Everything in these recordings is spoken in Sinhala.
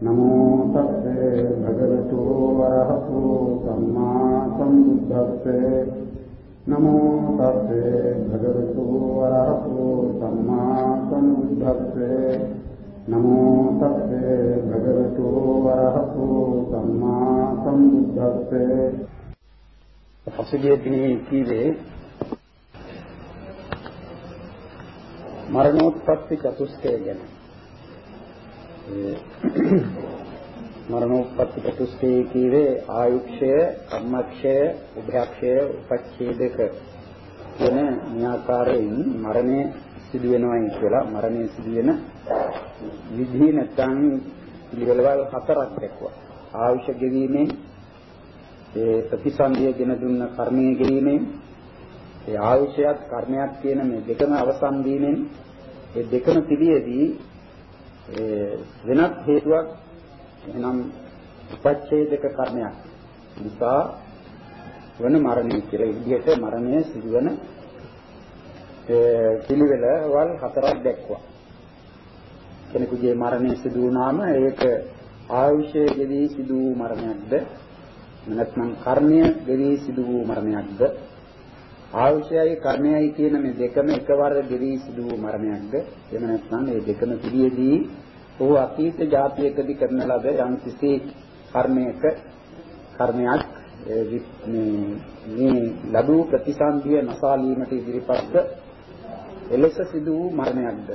නමෝ තස්සේ භගවතු වරහතු සම්මා සම්බුද්දස්සේ නමෝ තස්සේ භගවතු වරහතු සම්මා සම්බුද්දස්සේ නමෝ තස්සේ භගවතු වරහතු සම්මා සම්බුද්දස්සේ පසුගිය දිනේ කීවේ මරණෝත්පත්ති චතුස්කය ගැන. මරණෝත්පත්ති චතුස්කය කීවේ ආයුක්ෂය, කම්මක්ෂය, උභයක්ෂය, උපච්ඡේදක කියන න්‍යාකාරයෙන් මරණය සිදු වෙනවායි කියලා මරණය සිදු වෙන විධි නැත්නම් පිළිවෙලවල් හතරක් දක්වා. ආයුෂ ගෙවීමෙන් ඒ ප්‍රතිසන්දිය ගෙන දුන්න කර්මයේ ගෙවීමෙන් ඒ ආයුෂයත් කර්මයක් කියන මේ දෙකම අවසන් වීමෙන් ඒ දෙකම පිළියේදී වෙනත් හේතුවක් එනම් උපච්ඡේදක කර්මයක් නිසා වන මරණය කියලා විදිහට මරණය සිදුවන පිළිවෙල වල් හතරක් දැක්වුවා. කෙනෙකුගේ මරණය සිදු වුණාම ඒක ආයුෂයේ ගෙවි සිදු වූ මරණයක්ද නැත්නම් කර්මය ගෙවි සිදු වූ මරණයක්ද ආයුෂයයි කර්මයයි කියන මේ දෙකම එකවර ගෙවි සිදු වූ මරණයක්ද? එහෙම නැත්නම් මේ දෙකම පිළියෙදී ඔහු අතීත ජාතියකදී කරන ලද යම් කිසි කර්මයක කර්මයක් මේ ලැබූ ප්‍රතිසන්දිය නසාලීමට ඉදිරිපත්ව එලෙස සිදු වූ මරණයක්ද?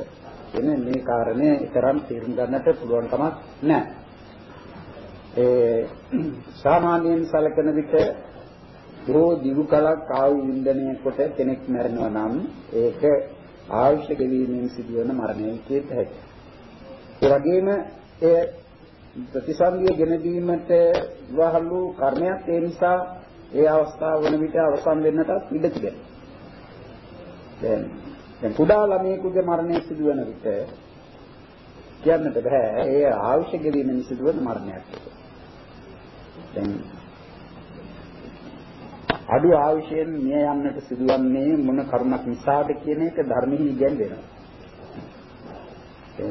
එන මේ කාරණය තරම් තේරුම් ගන්නට පුළුවන් කමක් නැහැ. ඒ සාමාන්‍යයෙන් සැලකෙන විට බොහෝ දිගු කලක් ආයු වින්දනය කොට කෙනෙක් මැරෙනවා නම් ඒක ආයුෂ ගෙවීමෙන් සිදුවන මරණය කියත හැකියි. ඒ වගේම ඒ ප්‍රතිසන්දිය ගෙන දීමට වහලු කර්මයක් ඒ නිසා ඒ අවස්ථාව වන විට අවසන් වෙන්නටත් ඉඩ තිබෙනවා. දැන් දැන් කුඩා ළමයෙකුගේ මරණය සිදුවන විට කියන්නට බෑ ඒ ආයුෂ ගෙවීමෙන් සිදුවන මරණයක් කියලා. දැන් අඩු ආයුෂයෙන් මිය යන්නට සිදුවන්නේ මොන කරුණක් නිසාද කියන එක ධර්මෙහි ඉගැන්වෙනවා.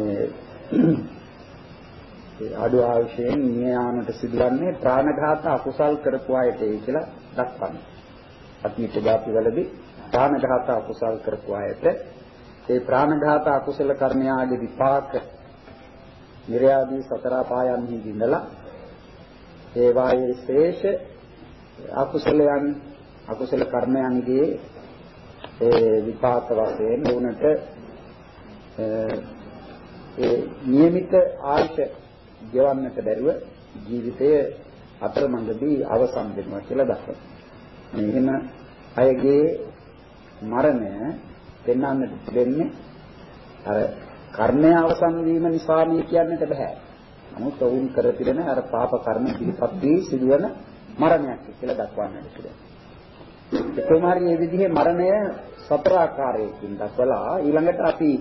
ඒ අඩු ආයුෂයෙන් මිය යාමට සිදුවන්නේ ප්‍රාණඝාත අකුසල් කරපු අයටයි කියලා දක්වන්නේ. අතීත ජාතිවලදී ප්‍රාණඝාත අකුසල් කරපු අයට ඒ ප්‍රාණඝාත අකුසල කර්මයාගේ විපාක නිර්යාදී සතර පායන්හි දිනලා ඒ වායේ ශේෂ අකුසලයන් අකුසල කර්මයන්ගේ ඒ විපාක වශයෙන් උනට ඒ નિયમિત ආයත ගෙවන්නට බැරුව ජීවිතයේ අතරමඟදී අවසන් වෙනවා කියලා දක්වනවා. මේ එහෙම අයගේ මරණය පෙන්වන්නට දෙන්නේ අර කර්මය අවසන් වීම නිසා මේ කියන්නට බෑ. නමුත් ඔවුන් කර පිළින අර පාප කර්ම පිළිපත් වී සිදුවන මරණයක් කියලා දක්වන්නට පුළුවන්. කොහොම හරි මේ විදිහේ මරණය සතර ආකාරයකින් දක්වලා ඊළඟට අපි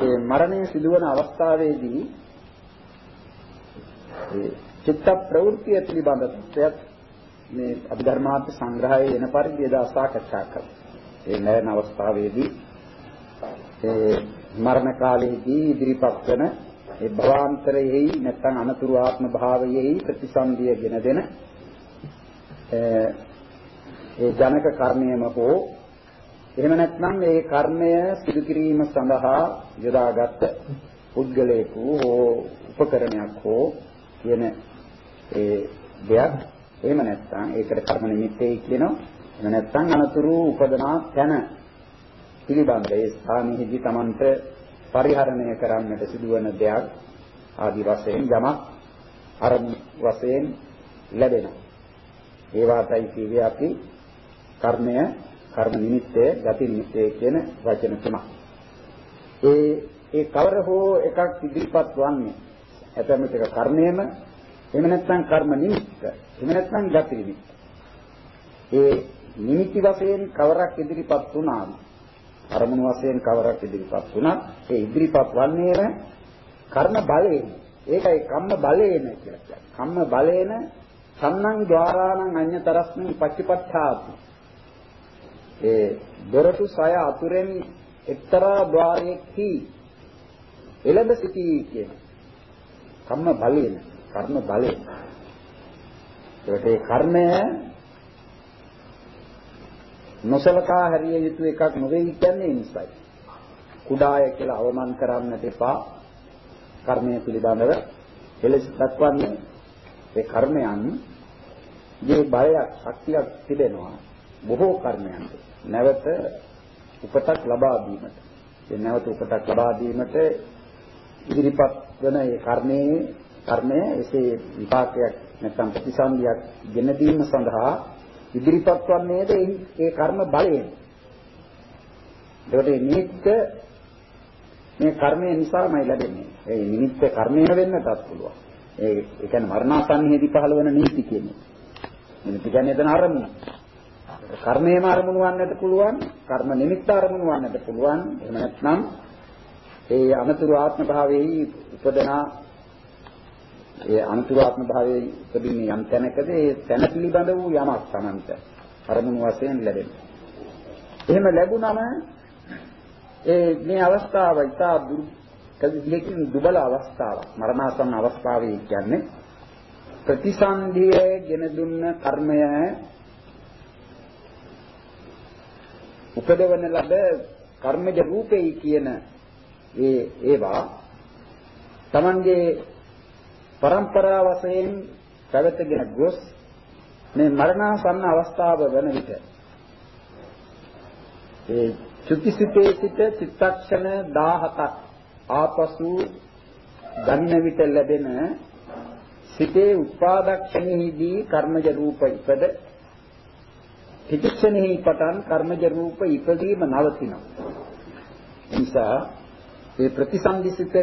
ඒ මරණය සිදුවන අවස්ථාවේදී ඒ චිත්ත ප්‍රවෘත්තිය පිළිබඳ තත්ත්වයක් මේ අභිධර්මාර්ථ සංග්‍රහයේ එන පරිදි එදා සාකච්ඡා කළා. ඒ මරණ අවස්ථාවේදී ඒ මරණ කාලයේදී ඉදිරිපත් වන ඒ භවාන්තරයෙහි නැත්නම් අනතුරු ආත්ම භාවයෙහි ප්‍රතිසන්දියගෙන දෙන ඒ ජනක කර්මයම හෝ එහෙම නැත්නම් මේ කර්මය සිදු කිරීම සඳහා යොදාගත් පුද්ගලයෙකු හෝ උපකරණයක් හෝ කියන ඒ දෙයක්. එහෙම නැත්නම් ඒකට කර්ම නිමිත්තේ කියනවා එහෙම නැත්නම් අනතුරු උපදනා තැන පිළිබඳ ඒ ස්ථානෙහිදී Tamanට පරිහරණය කරන්නට සිදුවන දෙයක් ආදි වශයෙන් යමක් අර වශයෙන් ලැබෙනවා ඒ වාතයි කියවේ අපි කර්මය කර්ම නිමිත්තය ගති නිමිත්තය කියන වචන තුනක්. ඒ ඒ කවර හෝ එකක් ඉදිරිපත් වන්නේ ඇතැම් විටක කර්මයේම එහෙම නැත්නම් කර්ම නිමිත්ත එහෙම නැත්නම් ගති නිමිත්ත. ඒ නිමිති වශයෙන් කවරක් ඉදිරිපත් වුණාම අරමුණු වශයෙන් කවරක් ඉදිරිපත් වුණත් ඒ ඉදිරිපත් වන්නේම කර්ම බලයෙන්. ඒකයි කම්ම බලයෙන් කියලා කියන්නේ. කම්ම බලයෙන් සම්නං ద్వාරාණං අඤ්‍යතරස්මින් පච්චපත්තාති. ඒ දොරටු සය අතුරෙන් එක්තරා ద్వාරයකි එළඹ සිටී කියන කම්ම බලයෙන් කර්ම බලයෙන් ඒකට කර්මය නොසලකා හැරිය යුතු එකක් නෙවෙයි කියන්නේ ඒ නිසායි. කුඩාය කියලා අවමන් කරන්නට එපා. කර්මය පිළිබඳව එලෙස දක්වන්නේ ඒ කර්මයන් මේ බලයක් ශක්තියක් තිබෙනවා බොහෝ කර්මයන්ට. නැවත උපතක් ලබා දීමට. ඒ නැවත උපතක් ලබා දීමට ඉදිරිපත් වන ඒ කර්මයේ කර්මය එසේ විපාකයක් නැත්නම් ප්‍රතිසන්දියක් ගෙන දීම සඳහා ඉදිරිපත් වන්නේද ඒ කර්ම බලයෙන්. ඒකට නිමිත්ත මේ කර්මය නිසාමයි ලැබෙන්නේ. ඒ නිමිත්ත කර්මය වෙන්නටත් පුළුවන්. ඒ ඒ කියන්නේ මරණාසන්නයේදී පහළ වෙන නීති කියන්නේ. නිමිත්ත කියන්නේ එතන අරමුණ. කර්මයේම අරමුණු වන්නට පුළුවන්, කර්ම නිමිත්ත අරමුණු වන්නට පුළුවන්. එහෙම නැත්නම් ඒ අනතුරු ආත්ම භාවයේ උපදනා ඒ අනතුරු ආත්ම භාවයේ උපදින්නේ යම් තැනකද ඒ තැන පිළිබඳ වූ යමක් Tamanta අරමුණු වශයෙන් ලැබෙනවා. එහෙම ලැබුණම ඒ මේ අවස්ථාව ඉතා දුර්කදියකින් දුබල අවස්ථාවක්. මරණාසන්න අවස්ථාවේ කියන්නේ ප්‍රතිසන්දිය ගෙන දුන්න කර්මය උපදවන ලද කර්මජ රූපේ කියන ඒ ඒවා Tamanගේ પરම්පරා වශයෙන් පැවතගෙන ගොස් මේ මරණාසන්න අවස්ථාව වන විට ඒ චුතිසිතේ සිට චිත්තක්ෂණ 17ක් ආපසු ගන්න විට ලැබෙන සිතේ උපාදක්ෂණෙහිදී කර්මජ රූප ඉපද පිටික්ෂණෙහි පටන් කර්මජ රූප ඉපදීම නවතිනවා. නිසා ඒ ප්‍රතිසන්දිසිත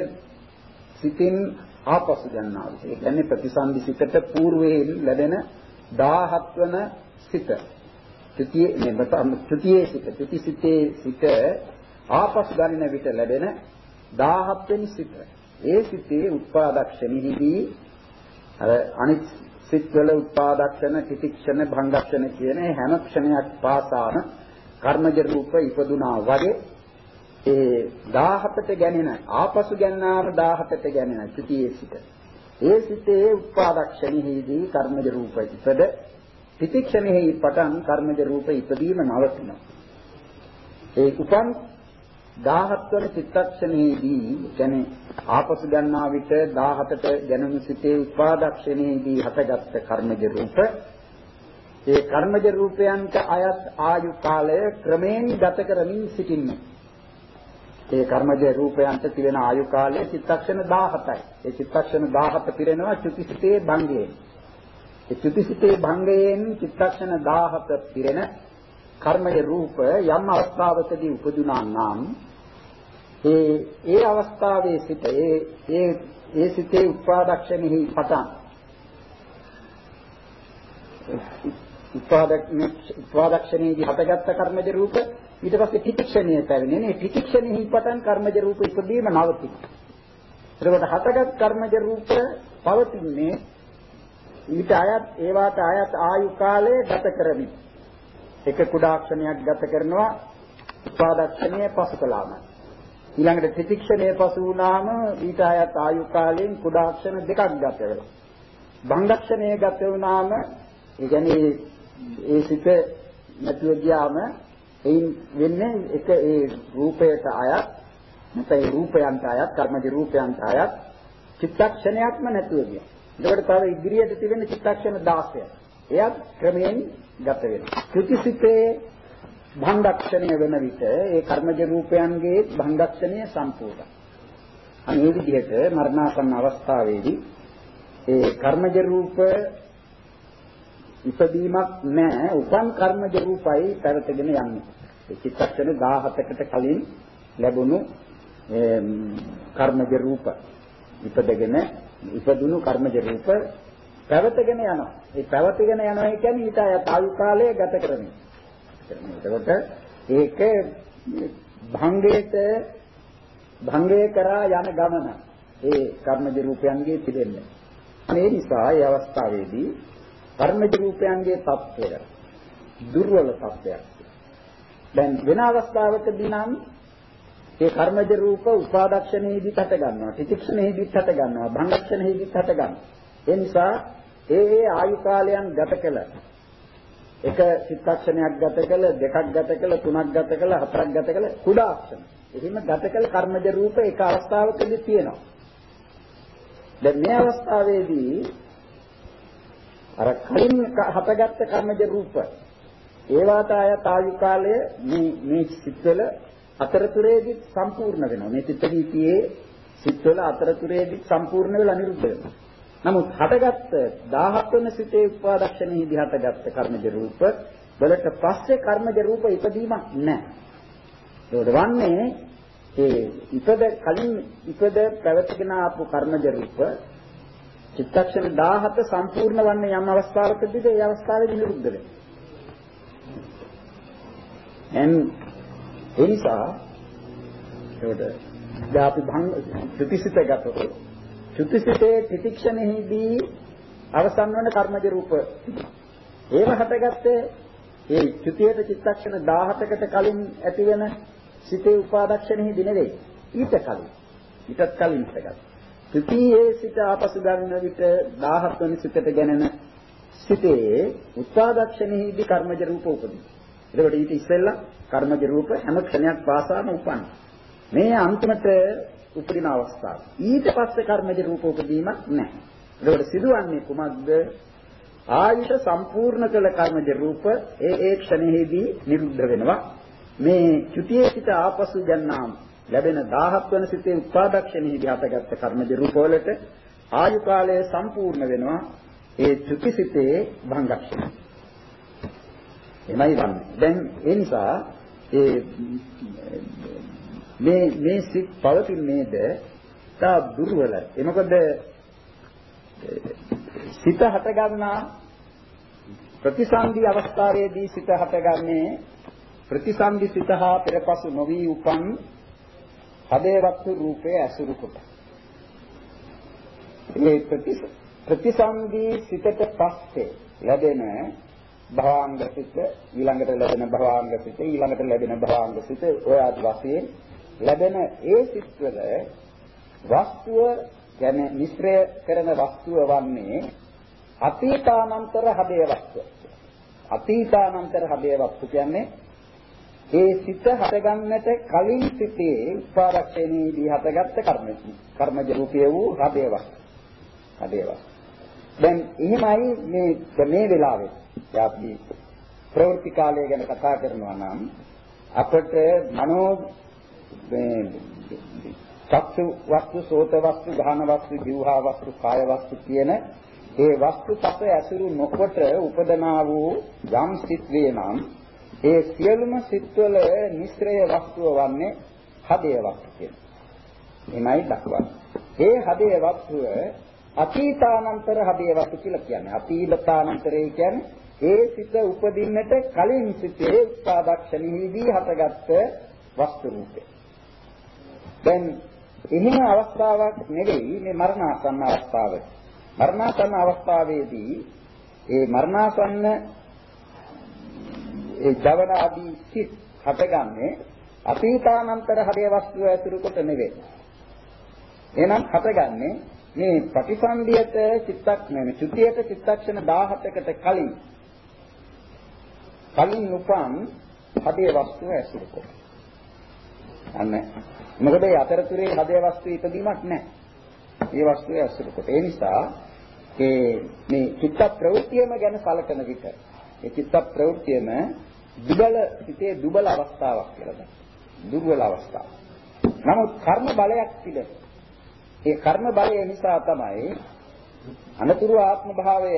සිතින් ආපසු ගන්නවා. ඒ කියන්නේ ප්‍රතිසන්දිසිතට పూర్වයෙන් ලැබෙන 17 වන සිත. ත්‍ෘතියේ නෙමෙතම ත්‍ෘතියේ සිත. ත්‍ෘතිසිතේ සිත ආපසු ගන්න විට ලැබෙන 17 වෙනි සිත. ඒ සිතේ උත්පාදක්ෂණෙහිදී අර අනිත් සිත්වල උත්පාදක්ෂණ, තිතික්ෂණ, භංගක්ෂණ කියන හැම ක්ෂණයක් පාසාම කර්මජ රූප ඉපදුනා වගේ ඒ 17ට ගැනෙන ආපසු ගන්නාම 17ට ගැනෙන ත්‍ෘතියේ සිට. ඒ සිතේ උත්පාදක්ෂණෙහිදී කර්මජ රූප ඉපද තිතික්ෂණෙහි පටන් කර්මජ රූප ඉපදීම නවතිනවා. ඒ උපන් 17 වන චිත්තක්ෂණයේදී කියන්නේ ආපසු ගන්නා විට 17ට ගැනුණු සිතේ උත්පාදක්ෂණයේදී හටගත් කර්මජ රූප. ඒ කර්මජ රූපයන්ට අයත් ආයු කාලය ක්‍රමයෙන් ගත කරමින් සිටින්නේ. ඒ කර්මජ රූපයන්ට තිබෙන ආයු කාලය චිත්තක්ෂණ 17යි. ඒ චිත්තක්ෂණ 17 පිරෙනවා චුතිසිතේ භංගයෙන්. ඒ චුතිසිතේ භංගයෙන් චිත්තක්ෂණ 17 පිරෙන කර්මජ රූප යම් අවස්ථාවකදී උපදුනා නම් ඒ ඒ අවස්ථාවේ සිට ඒ ඒ ඒ සිතේ උපාදක්ෂණෙහි පටන් උපාදක් උපාදක්ෂණයේදී හටගත්ත කර්මජ රූප ඊට පස්සේ තිතික්ෂණය පැවෙන්නේ නේ තිතික්ෂණෙහි පටන් කර්මජ රූප ඉදීම නවතින. එතකොට හටගත් කර්මජ රූප පවතින්නේ ඊට අයත් ඒවාට අයත් ආයු කාලය ගත කරමින්. එක කුඩාක්ෂණයක් ගත කරනවා උපාදක්ෂණය පසු කළාම. ඊළඟට තිතික්ෂණය පසු වුණාම ඊට අයත් ආයු කාලයෙන් කුඩාක්ෂණ දෙකක් ගත වෙනවා. භංගක්ෂණය ගත වුණාම ඒ කියන්නේ ඒ සිත නැතුව ගියාම එයින් වෙන්නේ එක ඒ රූපයට අයත් නැත්නම් ඒ රූපයන්ට අයත් කර්මජ රූපයන්ට අයත් චිත්තක්ෂණයක්ම නැතුව ගියා. එතකොට තව ඉදිරියට තිබෙන චිත්තක්ෂණ 16ක්. එයත් ක්‍රමයෙන් ගත වෙනවා. ත්‍ෘතිසිතේ භංගක්ෂණය වෙන විට ඒ කර්මජ රූපයන්ගේ භංගක්ෂණය සම්පූර්ණයි. අනේ විදිහට මරණාසන්න අවස්ථාවේදී ඒ කර්මජ රූප ඉපදීමක් නැහැ උපන් කර්මජ රූපයි පැවතගෙන යන්නේ. ඒ චිත්තක්ෂණ 17කට කලින් ලැබුණු කර්මජ රූප ඉපදගෙන ඉපදුණු කර්මජ රූප පැවතගෙන යනවා. ඒ පැවතගෙන යනවා කියන්නේ ඊට ආයු කාලය ගත කරන්නේ. එතකොට ඒක භංගයට භංගය කරා යන ගමන ඒ කර්මජ රූපයන්ගේ තිබෙන්නේ. මේ නිසා ඒ අවස්ථාවේදී කර්මජ රූපයන්ගේ తත්වය දුර්වල తත්වයක්. දැන් වෙන අවස්ථාවකදී නම් ඒ කර්මජ රූප උපාදක්ෂණයේදීත් හට ගන්නවා. තිතික්ෂණයේදීත් හට ගන්නවා. භංගක්ෂණයේදීත් හට ගන්නවා. ඒ නිසා ඒ ඒ ආයු කාලයන් ගත කළ එක චිත්තක්ෂණයක් ගත කළ දෙකක් ගත කළ තුනක් ගත කළ හතරක් ගත කළ කුඩා අක්ෂණ. එහෙම ගත කළ කර්මජ රූප එක අවස්ථාවකදී තියෙනවා. දැන් මේ අවස්ථාවේදී අර කලින් හටගත්ත කර්මජ රූප ඒවාට ආයත ආයු කාලය මේ මේ සිත්වල අතරතුරේදී සම්පූර්ණ වෙනවා. මේ චිත්ත වීතියේ සිත්වල අතරතුරේදී සම්පූර්ණ වෙලා නිරුද්ධ වෙනවා. නමුත් හටගත්ත 17 වෙනි සිතේ උපාදක්ෂණෙහිදී හටගත්ත කර්මජ රූප වලට පස්සේ කර්මජ රූප ඉදීමක් නැහැ. ඒකට වන්නේ ඒ ඉපද කලින් ඉපද පැවතගෙන ආපු කර්මජ රූප චිත්තක්ෂණ 17 සම්පූර්ණ වන්නේ යම් අවස්ථාවකදීද? ඒ අවස්ථාවේදී නිරුද්ධ වෙනවා. එන් ඒ නිසා ඒකට දැන් අපි භංග ත්‍රිසිත ගතොත් ත්‍රිසිතේ තිතික්ෂණෙහිදී අවසන් වන කර්මජ රූප. ඒව හටගත්තේ ඒ ත්‍ෘතියට චිත්තක්ෂණ 17කට කලින් ඇති වෙන සිතේ උපාදක්ෂණෙහිදී නෙවෙයි. ඊට කලින්. ඊටත් කලින් හටගත්තා. ත්‍ෘතියේ සිට ආපසු ගන්න විට 17 වෙනි සිතට ගැනෙන සිතේ උපාදක්ෂණෙහිදී කර්මජ රූප උපදිනවා එතකොට ඊට ඉස්සෙල්ලා කර්මජ රූප හැම ක්ෂණයක් පාසාම උපන්න. මේ අන්තිමට උපදින අවස්ථාව. ඊට පස්සේ කර්මජ රූප උපදීමක් නැහැ. එතකොට සිදුවන්නේ කුමක්ද? ආයුෂ සම්පූර්ණ කළ කර්මජ රූප ඒ ඒ ක්ෂණෙහිදී නිරුද්ධ වෙනවා. මේ චුතියේ සිට ආපසු ගන්නාම ලැබෙන 17 වන සිතේ උපාදක්ෂණෙහිදී හටගත්ත කර්මජ රූප වලට ආයු කාලය සම්පූර්ණ වෙනවා. ඒ චුතිසිතේ භංගක්ෂණය. එමයි වන්නේ. දැන් ඒ නිසා ඒ මේ මේ සිත් පවතින්නේද තා දුර්වල. ඒ මොකද සිත හටගන්නා ප්‍රතිසන්දි අවස්ථාවේදී සිත හටගන්නේ ප්‍රතිසන්දි සිත හා පෙරපසු නොවි උපන් හදේවත්තු රූපයේ ඇසුරු කොට. මේ ප්‍රතිසන්දි සිතට පස්සේ ලැබෙන භවාංග සිත ඊළඟට ලැබෙන භවාංග සිත ඊළඟට ලැබෙන භවාංග සිත ඔය ආදි වශයෙන් ලැබෙන ඒ සිත්වල වස්තුව කියන්නේ මිශ්‍රය කරන වස්තුව වන්නේ අතීතානන්තර හදේ වස්තුව. අතීතානන්තර හදේ වස්තු කියන්නේ ඒ සිත හටගන්නට කලින් සිටේ උපාරක්ෂණයේදී හටගත්ත කර්ම කර්මජ රූපය වූ හදේ වස්තු. හදේ වස්තු. දැන් එහෙමයි මේ මේ වෙලාවේ අපි ප්‍රවෘත්ති කාලය ගැන කතා කරනවා නම් අපට මනෝ මේ චක්සු වස්තු සෝත වස්තු ගාහන වස්තු ජීවහා වස්තු කාය වස්තු කියන ඒ වස්තු පස ඇසුරු නොකොට උපදනා වූ යම් සිත් වේ නම් ඒ සියලුම සිත්වල මිශ්‍රය වස්තුව වන්නේ හදේ වස්තු කියන. එමයි දක්වන්නේ. ඒ හදේ වස්තුව අතීතානන්තර හදේ වස්තු කියලා කියන්නේ. අතීතානන්තරේ කියන්නේ ඒ සිත උපදින්නට කලින් සිතේ උත්පාදක්ෂණෙහිදී හටගත්ත වස්තු රූපය. දැන් එහෙම අවස්ථාවක් නෙවෙයි මේ මරණාසන්න අවස්ථාව. මරණාසන්න අවස්ථාවේදී ඒ මරණාසන්න ඒ ජවන ආදී සිත් හටගන්නේ අතීතානන්තර හදේ වස්තුව ඇතුළු කොට නෙවෙයි. එහෙනම් හටගන්නේ මේ ප්‍රතිසන්දියට චිත්තක් නෙමෙයි. චුතියට චිත්තක්ෂණ 17කට කලින් කලින් උපන් හදේ වස්තුව ඇසුරු කොට. අන්න මොකද ඒ අතරතුරේ හදේ වස්තුවේ ඉදීමක් නැහැ. මේ වස්තුවේ ඇසුරු කොට. ඒ නිසා ඒ මේ චිත්ත ප්‍රවෘත්තියම ගැන සැලකන විට ඒ චිත්ත ප්‍රවෘත්තියම දුබල සිතේ දුබල අවස්ථාවක් කියලා ගන්න. දුර්වල අවස්ථාවක්. නමුත් කර්ම බලයක් තිබෙන. ඒ කර්ම බලය නිසා තමයි අනතුරු ආත්ම භාවය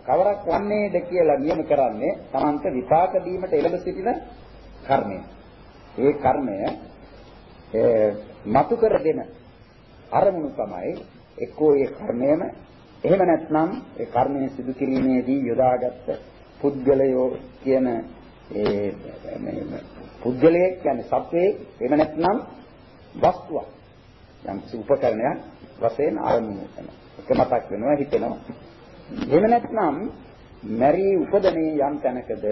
කවරක් වන්නේද කියලා නියම කරන්නේ තමන්ට විපාක දීමට එළඹ සිටින කර්මය. ඒ කර්මය මතු කර දෙන අරමුණු තමයි එක්කෝ ඒ කර්මයම එහෙම නැත්නම් ඒ කර්මය සිදු කිරීමේදී යොදාගත්ත පුද්ගලයෝ කියන ඒ පුද්ගලයෙක් කියන්නේ සත්වයේ එහෙම නැත්නම් වස්තුවක් යම් උපකරණයක් වශයෙන් ආරම්භ වෙනවා. ඒක මතක් වෙනවා හිතෙනවා. එහෙම නැත්නම් මරී උපදනේ යම් තැනකද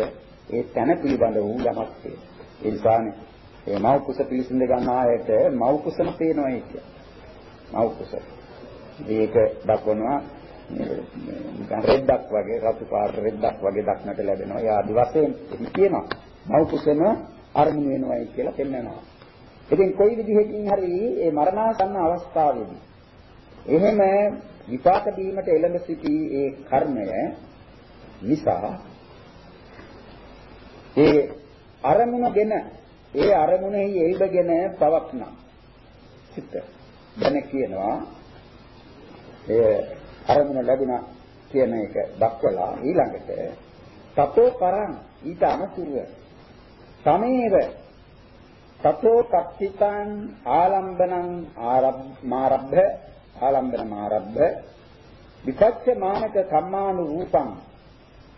ඒ තැන පිළිබඳ වූ යමක් ඒ නිසානේ ඒ මව් කුස පිළිසිඳ ගන්න ආයත මව් කුසම පේනවා කියන්නේ. මව් කුස. මේක දක්වනවා නිකන් රෙද්දක් වගේ රතු පාට රෙද්දක් වගේ දක්නට ලැබෙනවා. ඒ ආදි වශයෙන් කියනවා. මව් කුසම අරමුණු වෙනවායි කියලා පෙන්වනවා. ඉතින් කොයි විදිහකින් හරි මේ මරණාසන්න අවස්ථාවේදී එහෙම විපාක දීමට එළඹ සිටි ඒ කර්මය නිසා ඒ අරමුණගෙන ඒ අරමුණෙහි එල්බගෙන පවක්න සිත දැන කියනවා ඒ අරමුණ ලැබුණා කියන එක දක්වලා ඊළඟට තතෝ කරං ඊට අනුකූලව සමේව තතෝ කච්චිතං ආලම්බනං ආරබ්ධ ආලම්බන මාරබ්ධ විපච්ච මානක සම්මානු රූපං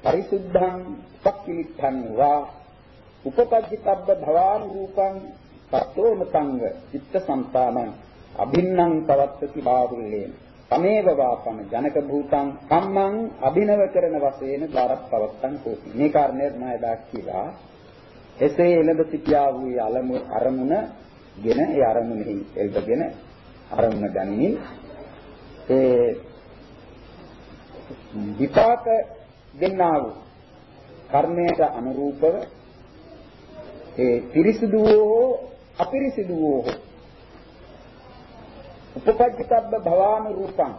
පරිසුද්ධං පක්ඛිලිට්ඨං වා උපපජ්ජිතබ්බ භවාන රූපං තත්තෝමතංග චිත්ත සම්පානං අභින්නම් පවත්තති බාහුල්ලේන. තමේව වාපන ජනක භූතං කම්මං අභිනව කරන වශයෙන් බාරක් පවත්තන් කෝටි මේ කාරණය මම එදා කියලා එසේ එළඹ සිටියා වූ අලමු අරමුණ ගෙන ඒ අරමුණෙහි එල්බගෙන අරමුණ ගනිමින් ඒ විපාක දෙන්නා වූ කර්මයට අනුරූපව ඒ පිරිසිදු වූ අපිරිසිදු වූ උපපජ්ජිතබ්බ භවානු රූපං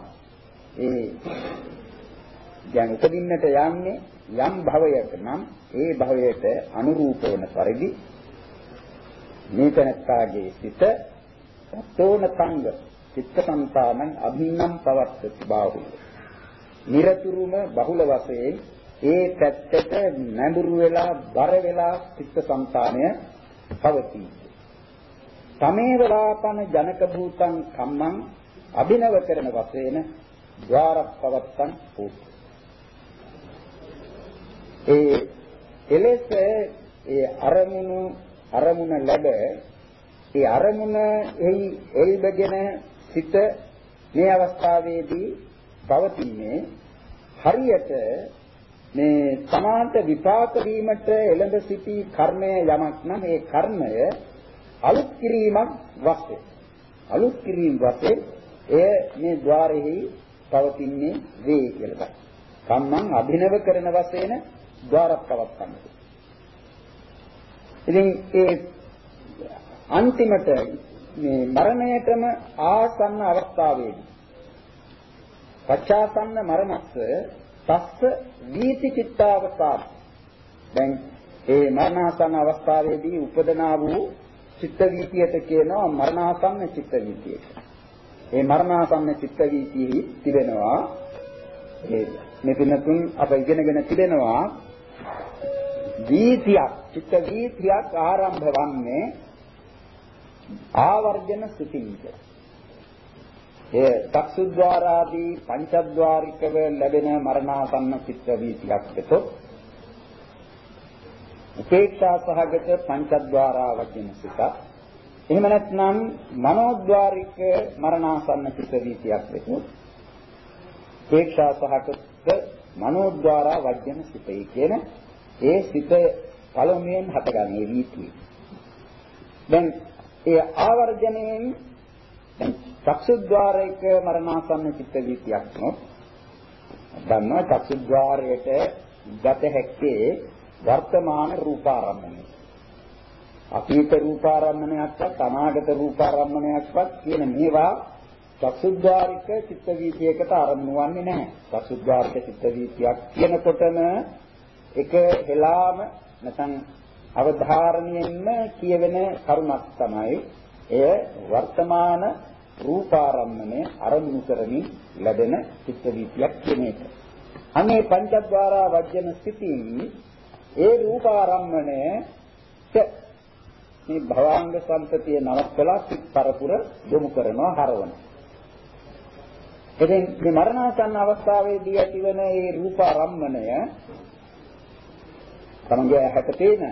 ඒ දැන් උපදින්නට යන්නේ යම් භවයක නම් ඒ භවයට අනුරූප වන පරිදි මේ තනත්තාගේ සිත සතෝන තංග චිත්තසංතානං අභින්නම් පවත්තති බාහුව. නිරතුරුම බහුල වශයෙන් ඒ පැත්තට නැඹුරු වෙලා බර වෙලා චිත්තසංතානය පවතී. තමේව ලාපන ජනක භූතං කම්මං අභිනව කරන වශයෙන් ద్వාරක් පවත්තන් හෝති. ඒ එලෙස ඒ අරමුණු අරමුණ ලැබ ඒ අරමුණ එහි එල්බගෙන සිත මේ අවස්ථාවේදී පවතින්නේ හරියට මේ සමාන්ත විපාක වීමට එළඹ සිටි කර්මය යමක් නම් ඒ කර්මය අලුත් කිරීමක් වශයෙන් අලුත් කිරීම වශයෙන් එය මේ ద్వාරෙහි පවතින්නේ වේ කියලා තමයි. සම්මන් අභිනව කරන වශයෙන් ద్వාරක්වත් ගන්නද. ඉතින් ඒ අන්තිමට මේ මරණයටම ආසන්න අවස්ථාවේදී පච්චාසන්න මරණස්ස තස්ස වීති චිත්තාවසා දැන් ඒ මරණාසන්න අවස්ථාවේදී උපදනා වූ චිත්ත වීතියට කියනවා මරණාසන්න චිත්ත වීතිය. ඒ මරණාසන්න චිත්ත වීතියෙහි තිබෙනවා ඒ මෙතනතුන් අප ඉගෙනගෙන තිබෙනවා වීතියක් චිත්ත වීතියක් ආරම්භ වන්නේ ආවර්ජන සුතිංච ඒ චක්සුද්්වාරාදී පංචද්වාරිකව ලැබෙන මරණාසන්න චිත්ත වීතියක් දෙතොත් උපේක්ෂා සහගත පංචද්වාරා වචන සිත එහෙම නැත්නම් මනෝද්වාරික මරණාසන්න චිත්ත වීතියක් දෙතොත් උපේක්ෂා සහගත මනෝද්වාරා වජ්ජන සිතයි කියන ඒ සිත පළමුවෙන් හටගන්නේ වීතිය. දැන් ඒ ආවර්ජණයෙන් චක්සුද්්වාරයක මරණාසන්න චිත්ත වීතියක් නෝ ධම්ම චක්සුද්්වාරයට ගත හැක්කේ වර්තමාන රූපාරම්මණය අතීත රූපාරම්මණයක්වත් අනාගත රූපාරම්මණයක්වත් කියන මේවා චක්සුද්්වාරික චිත්ත වීතියකට ආරම්භ වන්නේ නැහැ චක්සුද්්වාරික චිත්ත වීතියක් කියනකොටම එක හෙලාම නැත්නම් අවධාරණයෙන්ම කියවෙන කරුණක් තමයි එය වර්තමාන රූපාරම්මණය අරමුණු කරමින් ලැබෙන චිත්ත වීතියක් කියන එක. අනේ පංචද්වාරා වජ්ජන ස්ථිතින් ඒ රූපාරම්මණය මේ භවංග සම්පතිය නවත්තලා සිත් පරපුර යොමු කරනවා හරවන. එතෙන් මේ මරණාසන්න අවස්ථාවේදී ඇතිවන ඒ රූපාරම්මණය තමගේ ඇහැට පේන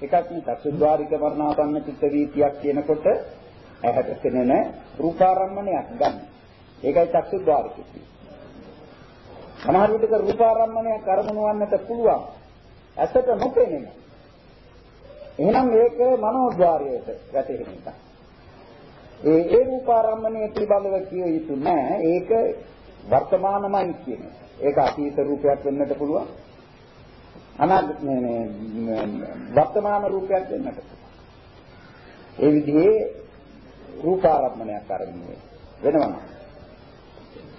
එකක් නේ චක්සුද්්වාරික වර්ණාසන්න චිත්ත වීතියක් කියනකොට ඇහැට පෙනෙන රූපාරම්මණයක් ගන්න. ඒකයි චක්සුද්්වාරික කියන්නේ. සමහර විටක රූපාරම්මණයක් අරමුණු වන්නට පුළුවන්. ඇසට නොපෙනෙන. එහෙනම් ඒක මනෝද්වාරයට වැටෙන එක. ඒ ඒ රූපාරම්මණය පිළිබඳව කිය යුතු නෑ. ඒක වර්තමානමයි කියන්නේ. ඒක අතීත රූපයක් වෙන්නට පුළුවන්. අනාගත මේ වර්තමාන රූපයක් වෙන්නට පුළුවන්. ඒ විදිහේ රූපාරම්මණයක් අරගෙන වෙනවා.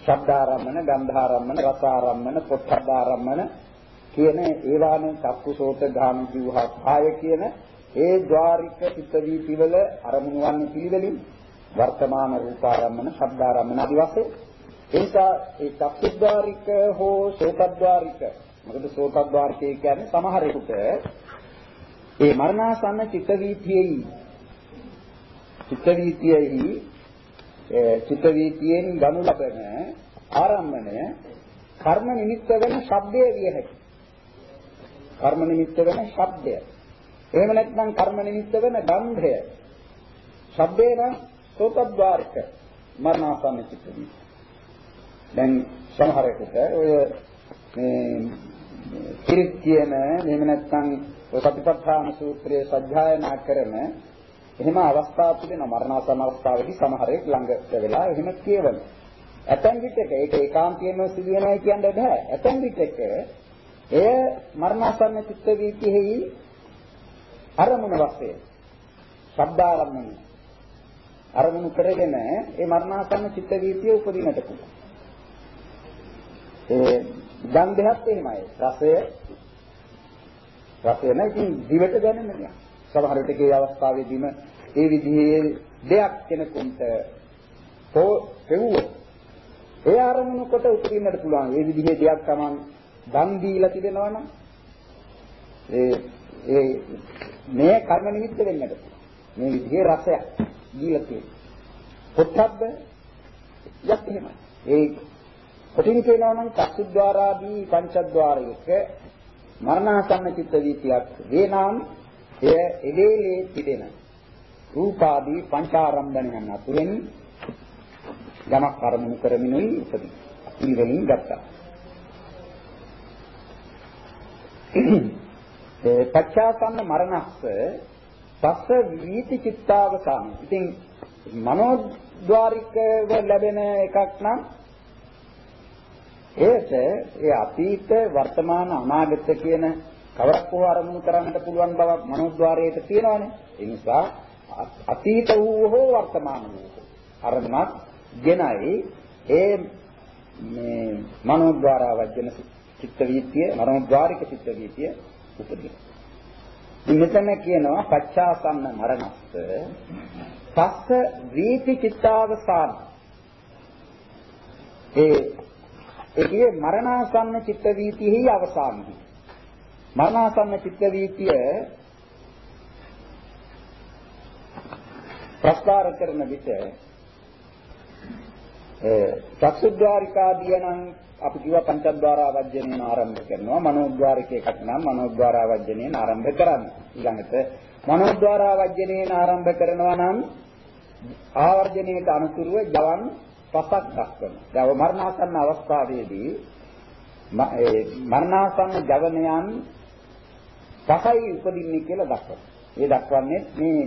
ශබ්දාරම්මන, ගන්ධාරම්මන, රසාරම්මන, පොට්ටබ්බාරම්මන කියන ඒවානේ චක්කුසෝත ධාම ජීවහා කාය කියන ඒ ద్వාරික චිත්ත වීතිවල අරමුණු වන්නේ පිළිවෙලින් වර්තමාන රූපාරම්මන, ශබ්දාරම්මන ආදී වශයෙන් එනිසා ඒ චක්කුද්්වාරික හෝ සෝතද්්වාරික මොකද සෝතද්්වාරිකය කියන්නේ සමහරෙකුට ඒ මරණාසන්න චිත්ත වීතියෙහි චිත්ත වීතියෙහි චිත්ත වීතියෙන් ගනු ලබන ආරම්මණය කර්ම නිමිත්ත වෙන ශබ්දය විය හැකියි. කර්ම නිමිත්ත වෙන ශබ්දය. එහෙම නැත්නම් කර්ම නිමිත්ත වෙන ගන්ධය. ශබ්දේ නම් සෝතද්්වාරික මරණාසන්න චිත්ත වීතිය. දැන් සමහරෙකුට ඔය මේ කිරිත් කියන එහෙම නැත්නම් ඔය සතිපට්ඨාන සූත්‍රයේ සත්‍යයනා කරන එහෙම අවස්ථා තිබෙනවා මරණාසන්න අවස්ථාවේදී සමහරෙක් ළඟට වෙලා එහෙම කියවන. ඇතැම් විටක ඒක ඒකාන්තයෙන්ම සිදු වෙනවා කියන්න බෑ. ඇතැම් විටක එය මරණාසන්න චිත්ත වීතිෙහි අරමුණ වශයෙන් ශබ්දාරම්මණය අරමුණු කරගෙන ඒ මරණාසන්න චිත්ත වීතිය උපදිනට පුළුවන්. ඒ ගන්ධයත් එහෙමයි. රසය රසය නම් ඉතින් දිවට දැනෙන දෙයක්. සමහර විට ඒ අවස්ථාවේදීම ඒ විදිහේ දෙයක් කෙනෙකුට තෝ පෙවුවොත් ඒ ආරමුණු කොට උපදින්නට පුළුවන්. ඒ විදිහේ දෙයක් Taman දන් දීලා තිබෙනවා නම් ඒ ඒ මේ කර්ම නිමිත්ත වෙන්නට මේ විදිහේ රසයක් දීලා තියෙනවා. පොත්බ්බ යක් එහෙමයි. ඒ කොටින් කියනවා නම් චක්සුද්්වාරාදී පංචද්්වාරයක මරණාසන්න චිත්ත වීතියක් වේනම් එය එවේලේ තිබෙන රූපාදී පංචාරම්භණයන් අතුරෙන් යමක් අරමුණු කරමිනුයි උපදී. පිළිවෙලින් ගත්තා. ඒ පච්චාසන්න මරණස්ස පස්ස වීති චිත්තාවසාන. ඉතින් මනෝද්වාරිකව ලැබෙන එකක් නම් ඒත් ඒ අතීත වර්තමාන අනාගත කියන කවරක් හෝ අරමුණු කරන්නට පුළුවන් බවක් මනෝද්වාරයට තියෙනවානේ. ඒ නිසා අතීත වූ හෝ වර්තමාන වූ අරමුණක් ගෙනයි ඒ මේ මනෝද්වාරා වජන චිත්ත වීතිය මනෝද්වාරික චිත්ත වීතිය උපදින. මෙතන කියනවා පච්චාසන්න මරණස්ස පස්ස වීති චිත්තාවසාන ඒ ඒ මරණාසන්න චිත්ත වීතිෙහි අවසානයි. මරණාසන්න චිත්ත වීතිය ප්‍රස්තාර කරන විට ඒ චක්සුද්්වාරිකාදිය නම් අපි කිව්වා පංචද්වාරා වජ්ජනේන ආරම්භ කරනවා මනෝද්වාරික එකක් නම් මනෝද්වාරා වජ්ජනේන ආරම්භ කරන්න ඊළඟට මනෝද්වාරා වජ්ජනේන ආරම්භ කරනවා නම් ආවර්ජනයේට අනුතුරුව ජවන් පසක් දක්වනවා දැන් මරණාසන්න අවස්ථාවේදී මරණාසන්න ජවනයන් පහයි උපදින්නේ කියලා දක්වනවා. ඒ දක්වන්නේ මේ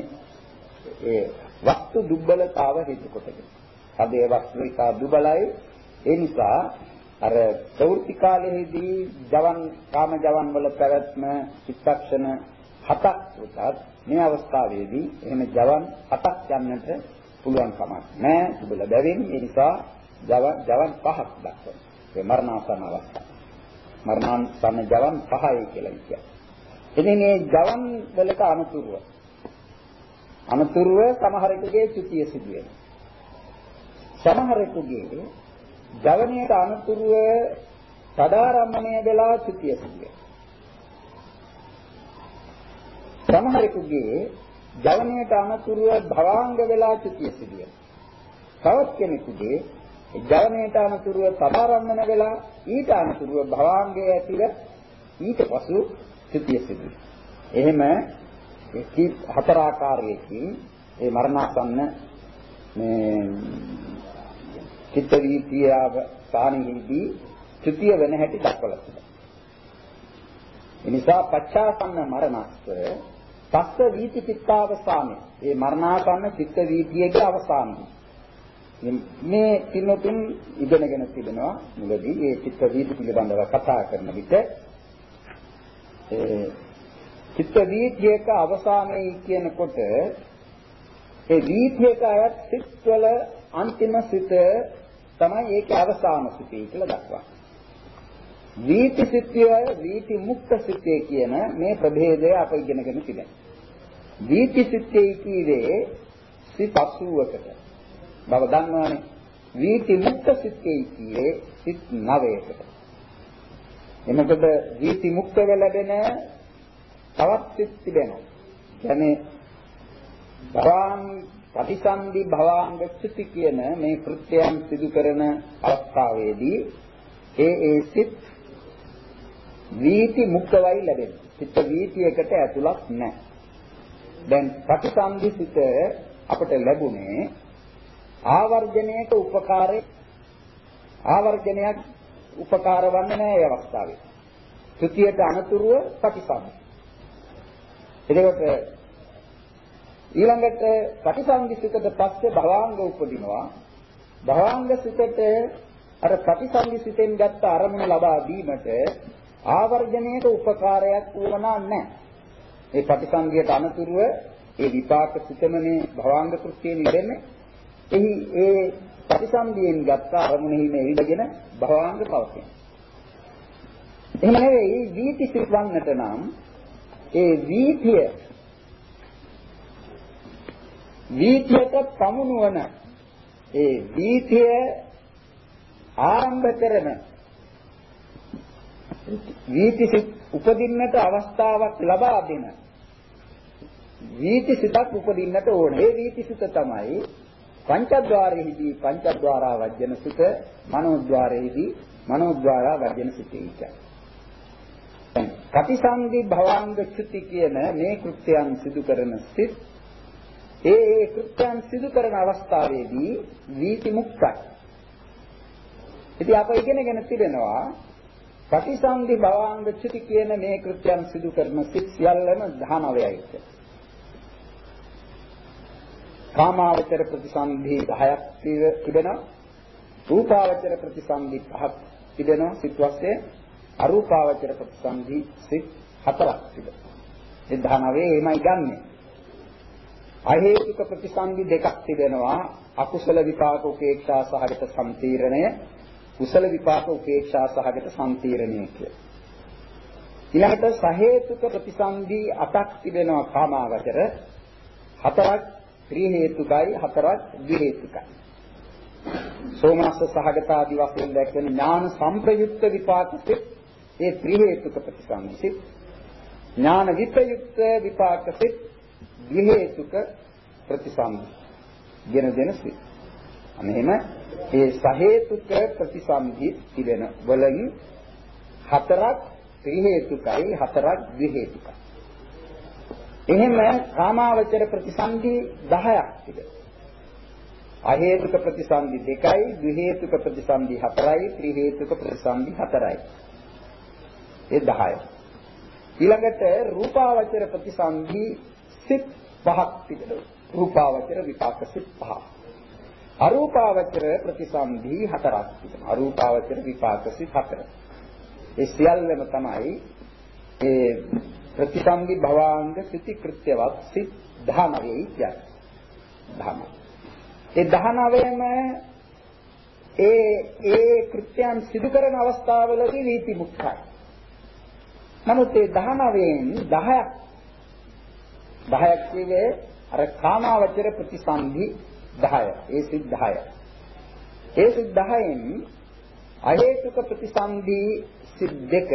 ඒ වස්තු දුබ්බලතාව හේතු කොටගෙන. සදේ වස්තු විකා දුබලයි. ඒ නිසා අර ප්‍රවෘත්ති කාලයේදී ජවන් කාම ජවන් වල පැවැත්ම චිත්තක්ෂණ හතක් උතත් මේ අවස්ථාවේදී එහෙම ජවන් හතක් යන්නට පුළුවන් කමක් නැහැ. දුබල බැවින් ඒ නිසා ජවන් ජවන් පහක් දක්වනවා. ඒ මරණාසන්න අවස්ථාව. මරණාසන්න ජවන් පහයි කියලා කියනවා. ඉතින් මේ ජවන් වලට අනුතුරුව අනුතුරුව සමහරෙකුගේ චුතිය සිදු වෙනවා. සමහරෙකුගේ ජවනයට අනුතුරුව සදාරම්මණය වෙලා චුතිය සිදු වෙනවා. සමහරෙකුගේ ජවනයට අනුතුරුව භවාංග වෙලා චුතිය සිදු වෙනවා. තවත් කෙනෙකුගේ ජවනයට අනුතුරුව සදාරම්මන වෙලා ඊට අනුතුරුව භවාංගය ඇතිව ඊට පසු සිටිය සිදු. එහෙම හතර ආකාරයකින් ඒ මරණාසන්න මේ චිත්ත වීතියව සානෙහිදී තෘතිය වෙන හැටි දක්වලා තිබෙනවා. එනිසා පච්චාසන්න මරණස්ස තස්ස වීති චිත්තාවසානය. ඒ මරණාසන්න චිත්ත වීතියේ අවසානය. මේ පින්නතුන් ඉගෙනගෙන තිබෙනවා මුලදී ඒ චිත්ත වීති පිළිබඳව කතා කරන විට ඒ චිත්ත වීතියක අවසානයේ කියනකොට ඒ වීතියක අයත් සිත්වල අන්තිම සිත තමයි ඒකේ අවසාන සිතේ කියලා දක්වන්නේ. වීති සිත්ය වීති මුක්ත සිත්ය කියන මේ ප්‍රභේදය අප ඉගෙනගෙන තිබෙනවා. වීති සිත්ය කීවේ සිත් 80කට. බව දන්නවනේ. වීති මුක්ත සිත්ය කීවේ සිත් 9කට. එනකොට වීති මුක්තව ලැබෙන තවත් සිත් තිබෙනවා. කියන්නේ භවං ප්‍රතිසන්දි භවාංග චුති කියන මේ කෘත්‍යයන් සිදු කරන අවස්ථාවේදී ඒ ඒ සිත් වීති මුක්තවයි ලැබෙන්නේ. චිත්ත වීතියකට ඇතුළත් නැහැ. දැන් ප්‍රතිසන්දි සිත අපට ලැබුණේ ආවර්ජනයක උපකාරේ ආවර්ජනයක් උපකාර වන්නේ නැහැ ඒ අවස්ථාවේ. ත්‍ෘතියට අනතුරුව ප්‍රතිසන්දි. එතකොට ඊළඟට ප්‍රතිසංවිසිතට පස්සේ භවාංග උපදිනවා. භවාංග සිතට අර ප්‍රතිසංවිසිතෙන් ගත්ත අරමුණ ලබා දීමට ආවර්ජනයක උපකාරයක් වුණා නැහැ. ඒ ප්‍රතිසංගියට අනුතුරුව ඒ විපාක සිතමනේ භවාංග කෘත්‍යයෙන් ඉදෙන්නේ. එහි ඒ ප්‍රතිසංගියෙන් ගත්ත අරමුණෙහිම එවිදගෙන භවාංග පවතින. එහෙම නෙවෙයි වීති සිත් වන්නට නම් ඒ වීතිය වීතියට පමුණුවන ඒ වීතිය ආරම්භ කරන වීතිසිත උපදින්නට අවස්ථාවක් ලබා දෙන වීතිසිතක් උපදින්නට ඕන. ඒ වීතිසිත තමයි පංචද්වාරයේදී පංචද්වාරා වජ්ජන සිත, මනෝද්වාරයේදී මනෝද්වාරා වජ්ජන සිතේ ඉච්ඡා. ප්‍රතිසන්දි භවංග චුති කියන මේ කෘත්‍යයන් සිදු කරන සිත් ඒ ඒ කෘත්‍යයන් සිදු කරන අවස්ථාවේදී වීති මුක්තයි. ඉතින් අප ඉගෙනගෙන තිබෙනවා ප්‍රතිසන්දි භවාංග චුති කියන මේ කෘත්‍යයන් සිදු කරන සිත් සියල්ලම 19යි කාමාවචර ප්‍රතිසන්දි 10ක් තිබෙනවා. රූපාවචර ප්‍රතිසන්දි 5ක් තිබෙනවා සිත් වශයෙන්. අරූපාවචර ප්‍රතිසන්දි සිත් 4ක් තිබෙනවා. ඒ 19 එමයි ගන්නේ. අහේතුක ප්‍රතිසන්දි දෙකක් තිබෙනවා අකුසල විපාක උපේක්ෂා සහගත සම්තීරණය කුසල විපාක උපේක්ෂා සහගත සම්තීරණය කියලා. ඊළඟට සහේතුක ප්‍රතිසන්දි අටක් තිබෙනවා කාමාවචර හතරක් ත්‍රි හේතුකයි හතරක් ද්වි හේතුකයි. සෝමනස්ස සහගත ආදි වශයෙන් දැක්වෙන ඥාන සංප්‍රයුක්ත විපාක සිත් ඒ ත්‍රි හේතුක ප්‍රතිසන්දි සිත් ඥාන විපයුක්ත විපාක සිත් ද්වි හේතුක ප්‍රතිසන්දි ගෙන දෙන සිත්. අනෙහිම ඒ සහේතුක ප්‍රතිසන්දි තිබෙන වලින් හතරක් ත්‍රි හේතුකයි හතරක් ද්වි හේතුකයි. එහෙම කාමාවචර ප්‍රතිසන්දි 10ක් තිබෙනවා. අහේතුක ප්‍රතිසන්දි දෙකයි ද්වි හේතුක ප්‍රතිසන්දි හතරයි ත්‍රි හේතුක ප්‍රතිසන්දි හතරයි. ඒ 10. ඊළඟට රූපාවචර ප්‍රතිසන්දි සිත් පහක් තිබෙනවා. රූපාවචර විපාක සිත් පහ. අරූපාවචර ප්‍රතිසන්ධි හතරක් තිබෙනවා. අරූපාවචර විපාක සිත් හතර. ඒ සියල්ලම තමයි ඒ ප්‍රතිසන්ධි භවාංග සිති කෘත්‍යවත් සිත් 19යි කියන්නේ. 19. ඒ 19ම ඒ ඒ කෘත්‍යයන් සිදු කරන අවස්ථාවලදී වීති මුක්තයි. නමුත් ඒ 19න් 10ක් 10ක් කියවේ අර කාමාවචර ප්‍රතිසන්ධි 10. ඒ සිත් 10. ඒ සිත් 10න් අහේතුක ප්‍රතිසන්ධි සිත් දෙක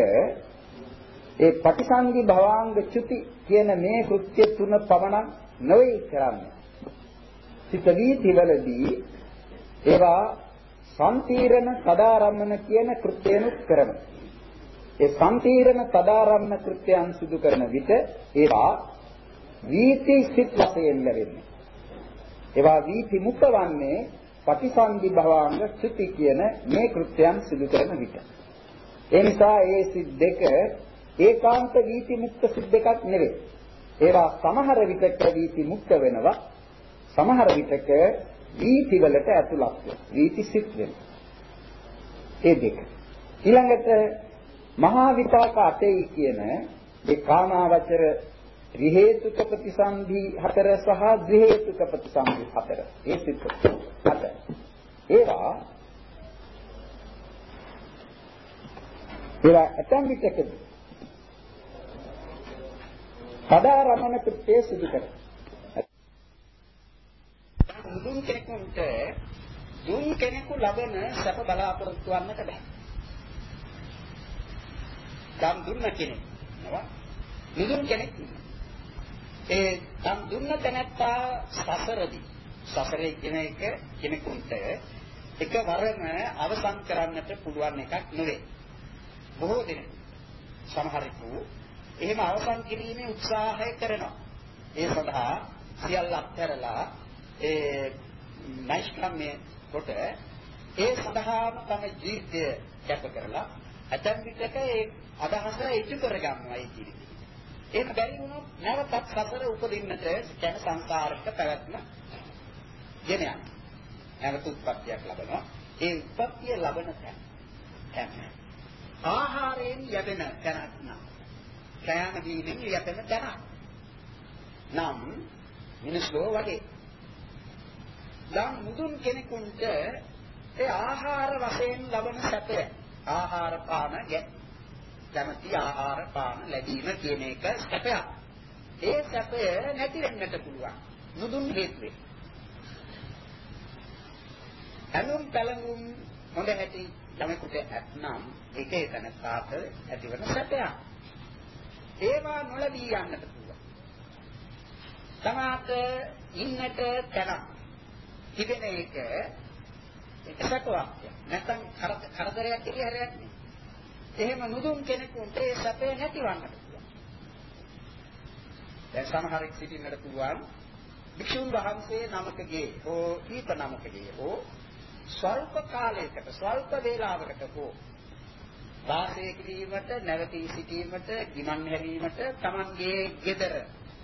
ඒ ප්‍රතිසන්ධි භවාංග චුති කියන මේ කෘත්‍ය තුන පමණක් නොවේ කරන්නේ. සිත වීතිවලදී ඒවා සම්පීරණ සදාරම්මන කියන කෘත්‍යනුත් කරනවා. ඒ සම්පීරණ සදාරම්මන කෘත්‍යයන් සිදු කරන විට ඒවා වීති සිත් වශයෙන් ලැබෙන්නේ. ඒවා වීති මුක්තවන්නේ පටිසන්ධි භවාංග චුති කියන මේ කෘත්‍යයන් සිදු කරන විට. ඒ නිසා ඒ සිත් දෙක ඒකාන්ත වීති මුක්ත සිත් දෙකක් නෙවෙයි. ඒවා සමහර විටක වීති මුක්ත වෙනවා. සමහර විටක වීති වලට ඇතුළත් වෙනවා. වීති සිත් වෙනවා. ඒ දෙක. ඊළඟට මහා විපාක අටේ කියන ඒ කාමාවචර ත්‍රි හේතුක ප්‍රතිසන්ධි හතර සහ ද්වි හේතුක ප්‍රතිසන්ධි හතර. ඒ සිත් හතර. ඒවා ඒවා ඇතම් විටකදී සදාරමණ කෘත්‍යය සිදු කරයි. මුදුන් කෙනෙකුට දුන් කෙනෙකු ලබන සැප බලාපොරොත්තු වන්නට බෑ. දම් දුන්න කෙනෙක් නේද? මුදුන් කෙනෙක් ඒ දම් දුන්න තැනැත්තා සසරදී සසරේ කියන එක කෙනෙකුට එකවරම අවසන් කරන්නට පුළුවන් එකක් නෙවෙයි. බොහෝ දෙනෙක් සමහරෙකු එහෙම අවසන් කිරීමේ උත්සාහය කරනවා. ඒ සඳහා සියල්ල අත්හැරලා ඒ නෛෂ්ක්‍රම්‍ය කොට ඒ සඳහාම තම ජීවිතය කැප කරලා ඇතැම් විටක ඒ අදහස ඉටු කරගන්නවා ඒ ජීවිතේ. ඒක බැරි වුණොත් නැවතත් සතර උපදින්නට දැන සංසාරික පැවැත්ම ගෙන යනවා. නැවත උත්පත්තියක් ලබනවා. ඒ උත්පත්තිය ලබන තැන. ආහාරයෙන් ලැබෙන තැනක් නම් කෑම දීමෙන් යැපෙන තැන. නම් මිනිස්ලෝ වගේ. දැන් මුදුන් කෙනෙකුට ඒ ආහාර වශයෙන් ලබන සැපය ආහාර පාන කැමැති ආහාර පාන ලැබීම කියන එක සැපයක්. ඒ සැපය නැති වෙන්නට පුළුවන්. මුදුන් හේතුවේ. අනුම් පැලඟුම් හොඳ නැති යමෙකුට ඇත්නම් ඒකේ තන සාත ඇතිවන සැපයක්. ඒවා නොලැබී යන්නට පුළුවන්. තමාට ඉන්නට තැනක් තිබෙන එක එකසකවක්. නැත්නම් කරදරයක් කියලා හරියක් නෙවෙයි. එහෙම නුදුන් කෙනෙකුට ඒ සැපේ නැතිවන්නට පුළුවන්. දැන් සමහරෙක් සිටින්නට පුළුවන් භික්ෂුන් වහන්සේ නමකගේ හෝ ඊත නමකගේ හෝ ස්වල්ප කාලයකට ස්වල්ප වේලාවකට හෝ වාසය කිරීමට නැවතී සිටීමට ගිමන් හැරීමට Tamanගේ ගෙදර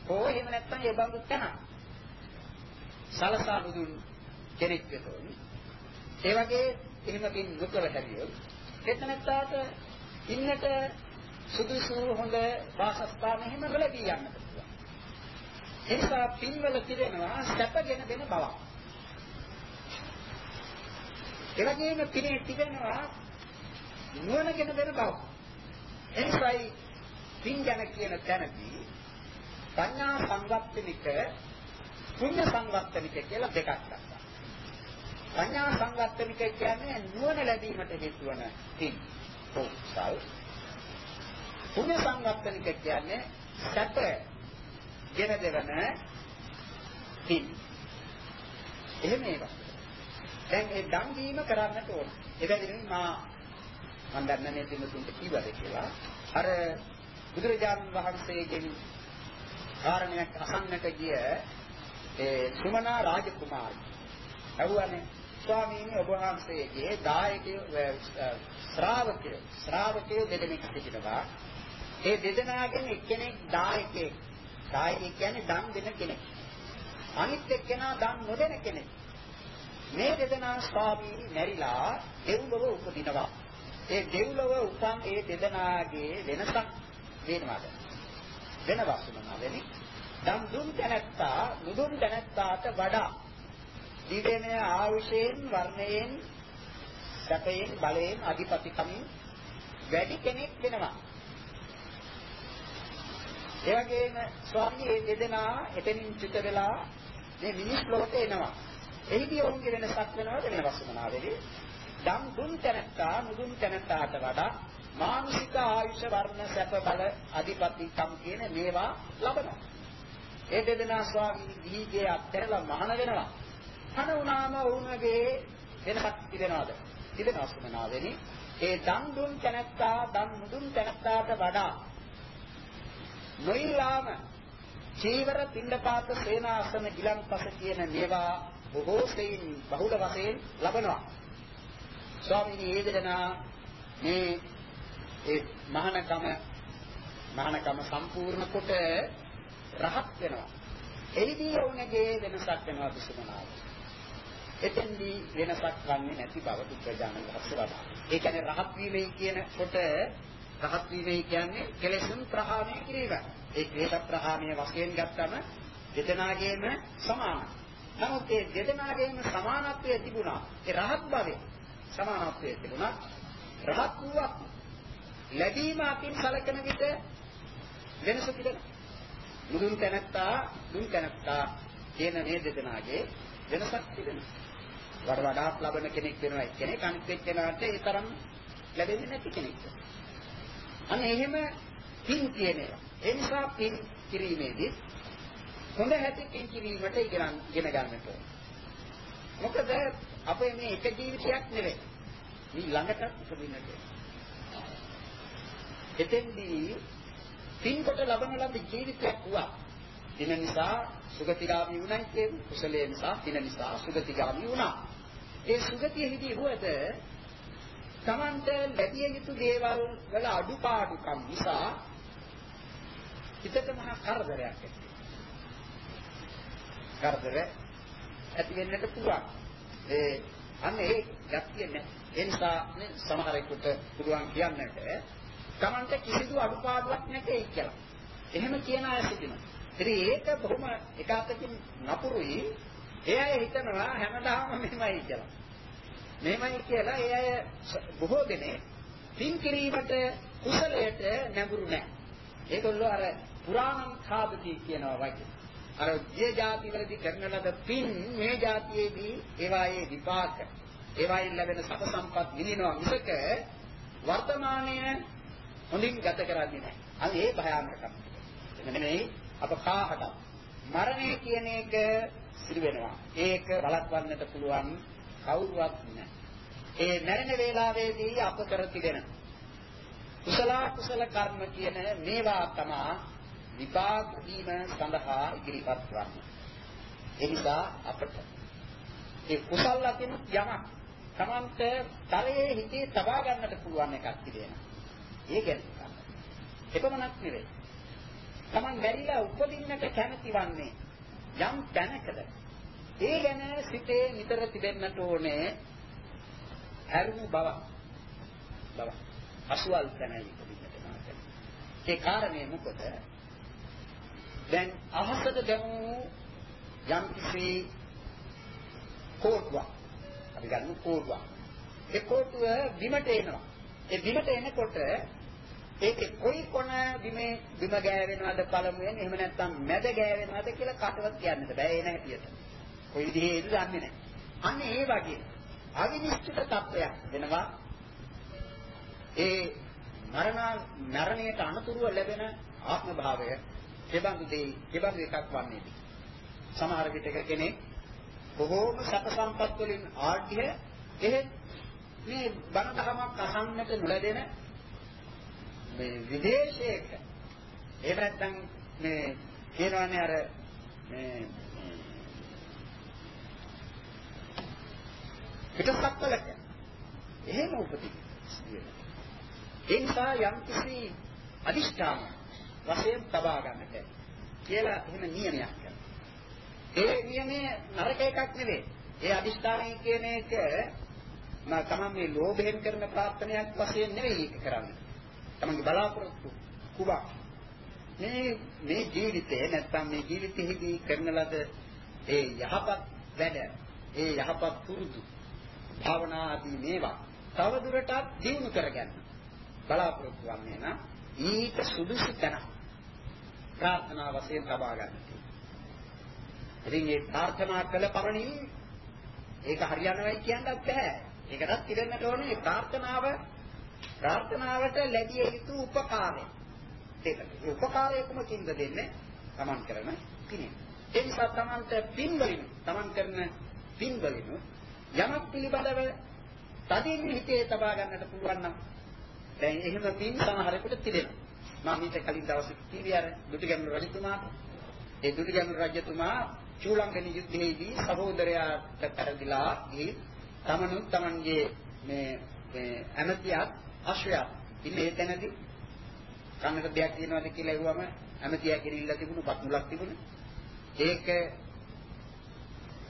හෝ එහෙම නැත්නම් ඒ බඳු තැන සලසා බුදුන් කෙනෙක් වෙතොත් ඒ වගේ එහෙම පින් නොකර හැරියොත් එතනත්තාට ඉන්නට සුදුසු හොඳ වාසස්ථාන එහෙම ලැබී යන්නට පුළුවන්. ඒ නිසා පින්වල තිරෙනවා සැපගෙන දෙන බවක්. ඒ වගේම පිනේ තිබෙනවා නුවණගෙන දෙන බව. එනිසායි පින්ජන කියන තැනදී පඤ්ඤා සංවත්තනික පුණ්‍ය සංවත්තනික කියලා දෙකක් ගන්නවා. පඤ්ඤා සංවත්තනික කියන්නේ නුවණ ලැබීමට හේතු වන පින්. ඔව්සල්. පුණ්‍ය සංවත්තනික කියන්නේ සැප ගෙන දෙවන පින්. එහෙම ඒවා. දැන් ඒ දන් දීම කරන්නට ඕන. ඒ බැවින් මා මම දන්නේ නැහැ පින්තුන්ට කීවද කියලා. අර බුදුරජාණන් වහන්සේගෙන් කාරණයක් අහන්නට ගිය ඒ සුමනා රාජකුමාරී. අහුවනේ ස්වාමීනි ඔබ වහන්සේගේ දායකයෝ ශ්‍රාවකයෝ ශ්‍රාවකයෝ දෙදෙනෙක් සිටිනවා. ඒ දෙදෙනාගෙන් එක්කෙනෙක් දායකයෙක්. දායකයෙක් කියන්නේ දන් දෙන කෙනෙක්. අනිත් එක්කෙනා දන් නොදෙන කෙනෙක්. මේ දෙදෙනා ස්වාමීනි මැරිලා දෙව්ලොව උපදිනවා. ඒ දෙව්ලොව උපන් ඒ දෙදෙනාගේ වෙනසක් වෙනවද? වෙනවක් මොනවාදනි? දම් දුන් තැනැත්තා නුදුන් තැනැත්තාට වඩා දිවෙන ආයුෂයෙන් වර්ණයෙන් සැපයෙන් බලයෙන් අධිපතිකමින් වැඩි කෙනෙක් වෙනවා. ඒ වගේම ස්වාමී මේ දෙදෙනා එතනින් චිත වෙලා මේ මිනිස් ලෝකේ එනවා. එහිදී ඔවුන්ගේ වෙනසක් වෙනවද වෙනස් මොනවාදේ? දම් දුන් තැනත්තා මුදුන් තැනත්තාට වඩා මානසික ආයුෂ වර්ණ සැප බල අධිපතිකම් කියන මේවා ලබනවා. ඒ දෙදෙනා ස්වාමී දීගේ අත්හැරලා මහාන වෙනවා. හන වුණාම වුණගේ වෙනසක් තිබෙනවද? තිබෙනවා සුමනාවෙනි. ඒ දම් දුන් තැනත්තා දම් මුදුන් තැනත්තාට වඩා නොයිලාම චීවර පින්ඩපාත සේනාසන ගිලන්පස කියන මේවා බොහෝ සෙයින් බහුල වශයෙන් ලබනවා. ස්වාමීනි ඒ දෙදෙනා මේ ඒ මහානකම මහානකම සම්පූර්ණ කොට රහත් වෙනවා. එහිදී ඔවුන්ගේ වෙනසක් වෙනවා දුසුමනාව. එතෙන්දී වෙනසක් වන්නේ නැති බව බුද්ධජානක වහන්සේ වදාළා. ඒ කියන්නේ රහත් වීමයි කියනකොට රහත් වීමයි කියන්නේ කෙලෙසුන් ප්‍රහාණය කිරීම. ඒ ක්ලේශ ප්‍රහාණය වශයෙන් ගත්තම දෙදෙනාගේම සමානයි. නමුත් ඒ දෙදෙනාගේම සමානත්වය තිබුණා. ඒ රහත් භාවයේ සමානත්වය තිබුණා. රහත් වූවක් ලැබීම අතින් සැලකෙන විට වෙනස තිබෙනවා. මුදුන් තැනත්තා දුන් තැනත්තා කියන මේ දෙදෙනාගේ වෙනසක් තිබෙනවා. වඩ වඩාත් ලබන කෙනෙක් වෙනවා කෙනෙක් අනිත් එක්කෙනාට ඒ තරම් ලැබෙන්නේ නැති කෙනෙක්. අන්න එහෙම පින් කියන ඒවා. ඒ නිසා පින් කිරීමේදී හොඳ හැටි පින් කිරීමට ඉගෙන ඉගෙන ගන්නට ඕන. මොකද අපේ මේ එක ජීවිතයක් නෙවෙයි. මේ ළඟටත් උපදින්නට ඕන. එතෙන්දී පින් කොට ලබන ලද ජීවිතයක් වුණා. දින නිසා සුගතිගාමී වුණයි කියන්නේ කුසලයේ නිසා දින නිසා සුගතිගාමී වුණා. ඒ සුගතියෙහිදී වුවද Tamante ලැබිය යුතු දේවල් වල අඩුපාඩුකම් නිසා හිතට මහා කරදරයක් ඇති කරදර ඇති වෙන්නට පුළුවන්. ඒ අන්න ඒ ගැතිය නැහැ. ඒ නිසා මේ සමහරෙකුට පුළුවන් කියන්නට Tamante කිසිදු අඩුපාඩුවක් නැtei කියලා. එහෙම කියන අය සිටිනවා. ඉතින් ඒක බොහොම එකාතකින් නපුරුයි. ඒ අය හිතනවා හැමදාම මෙහෙමයි කියලා. මෙහෙමයි කියලා ඒ අය බොහෝ දෙනෙක් පින් කිරීමට කුසලයට නැඹුරු නැහැ. ඒගොල්ලෝ අර පුරාණ කාබති කියනවා වගේ. අර ජී જાති වලදී කරන ලද පින් මේ જાතියේදී ඒවායේ විපාක ඒවායින් ලැබෙන සප සම්පත් විඳිනවා මිසක වර්තමානයේ හොඳින් ගත කරන්නේ නැහැ. අන්න ඒ භයානකකම. එන්න නෙමෙයි අප කාහට මරණය කියන එක සිදු වෙනවා. ඒක බලත්වන්නට පුළුවන් කවුරුවත් නැහැ. ඒ මැරෙන වේලාවේදී අප කර තිබෙන කුසල කුසල කර්ම කියන මේවා තමයි විපාක දීම සඳහා ඉදිරිපත් වන්නේ. ඒ නිසා අපට ඒ කුසල අතින් යමක් තමන්ට තරයේ හිතේ තබා ගන්නට පුළුවන් එකක් තිබෙනවා. ඒ ගැන එපමණක් නෙවෙයි. තමන් බැරිලා උපදින්නට කැමති වන්නේ යම් තැනකද ඒ ගැන සිතේ නිතර තිබෙන්නට ඕනේ හැරුණු බව. බව. අසුවල් තැනයි ඉපදින්නට මාතේ. ඒ කාරණේ මොකද? දැන් අහසට දැමු යම් කිසි කෝටුවක්. අපි ගන්න කෝටුවක්. ඒ කෝටුව බිමට එනවා. ඒ බිමට එනකොට ඒකේ කොයි කොන බිමේ බිම ගෑවෙනවද පළමුවෙන් එහෙම නැත්නම් මැද ගෑවෙනවද කියලා කටවත් කියන්නට බෑ එන හැටියට. කොයි විදිහේද දන්නේ නැහැ. අන්න ඒ වගේ අවිනිශ්චිත තත්වයක් වෙනවා. ඒ මරණ මරණයට අනතුරුව ලැබෙන ආත්ම භාවය කෙබඳු දෙයි කෙබඳු එකක් වන්නේද? සමහර විටක කෙනෙක් බොහෝම සැප සම්පත් වලින් ආඩ්‍ය එහෙත් මේ බණ දහමක් අහන්නට නොලැබෙන මේ විදේශයක එහෙම නැත්නම් මේ කියනවානේ අර මේ පිටසක්වලක එහෙම උපදී ඒ නිසා යම් කිසි අදිෂ්ඨාන වශයෙන් තබා ගන්නට කියලා එහෙම නියමයක් කරනවා. ඒ නියමය නරක එකක් නෙවෙයි. ඒ අදිෂ්ඨානය කියන එක මම තමයි මේ ලෝභයෙන් කරන ප්‍රාර්ථනයක් වශයෙන් නෙවෙයි ඒක කරන්නේ. තමන්ගේ බලාපොරොත්තු කුබා මේ මේ ජීවිතේ නැත්තම් මේ ජීවිතෙහිදී කරන ලද ඒ යහපත් වැඩ ඒ යහපත් පුරුදු භාවනා ආදී මේවා තව දුරටත් දියුණු කරගන්න බලාපොරොත්තු වන්නේ නම් ඊට සුදුසු තැන ප්‍රාර්ථනා වශයෙන් ලබා ගන්න තියෙනවා. ඉතින් මේ ප්‍රාර්ථනා කළ පමණින් ඒක හරියනවයි කියන්නත් බෑ. ඒකටත් ඉරෙන්නට ඕනේ ප්‍රාර්ථනාව ප්‍රාර්ථනාවට ලැබිය යුතු උපකාරය. ඒක. ඒ උපකාරය කොමකින්ද දෙන්නේ? Taman කරන පිනේ. ඒ නිසා Tamanට පින් වලින් Taman කරන පින් වලින් යමක් පිළිබඳව තදින් හිතේ තබා ගන්නට පුළුවන් නම් දැන් එහෙම පින් සමහරෙකුට තිබෙනවා. මම ඊට කලින් දවසේ කිව්වේ අර දුටුගැමුණු රජතුමාට. ඒ දුටුගැමුණු රජතුමා චූලංගනි යුද්ධයේදී සහෝදරයාට පෙරදිලා ගිහින් තමනුත් Tamanගේ මේ මේ ඇමතියත් අශ්වයා ඉන්නේ එතනදී කන්නට දෙයක් තියෙනවද කියලා ඇහුවම ඇමතියා කෙනෙක්ලා තිබුණු පත් මුලක් තිබුණා. ඒක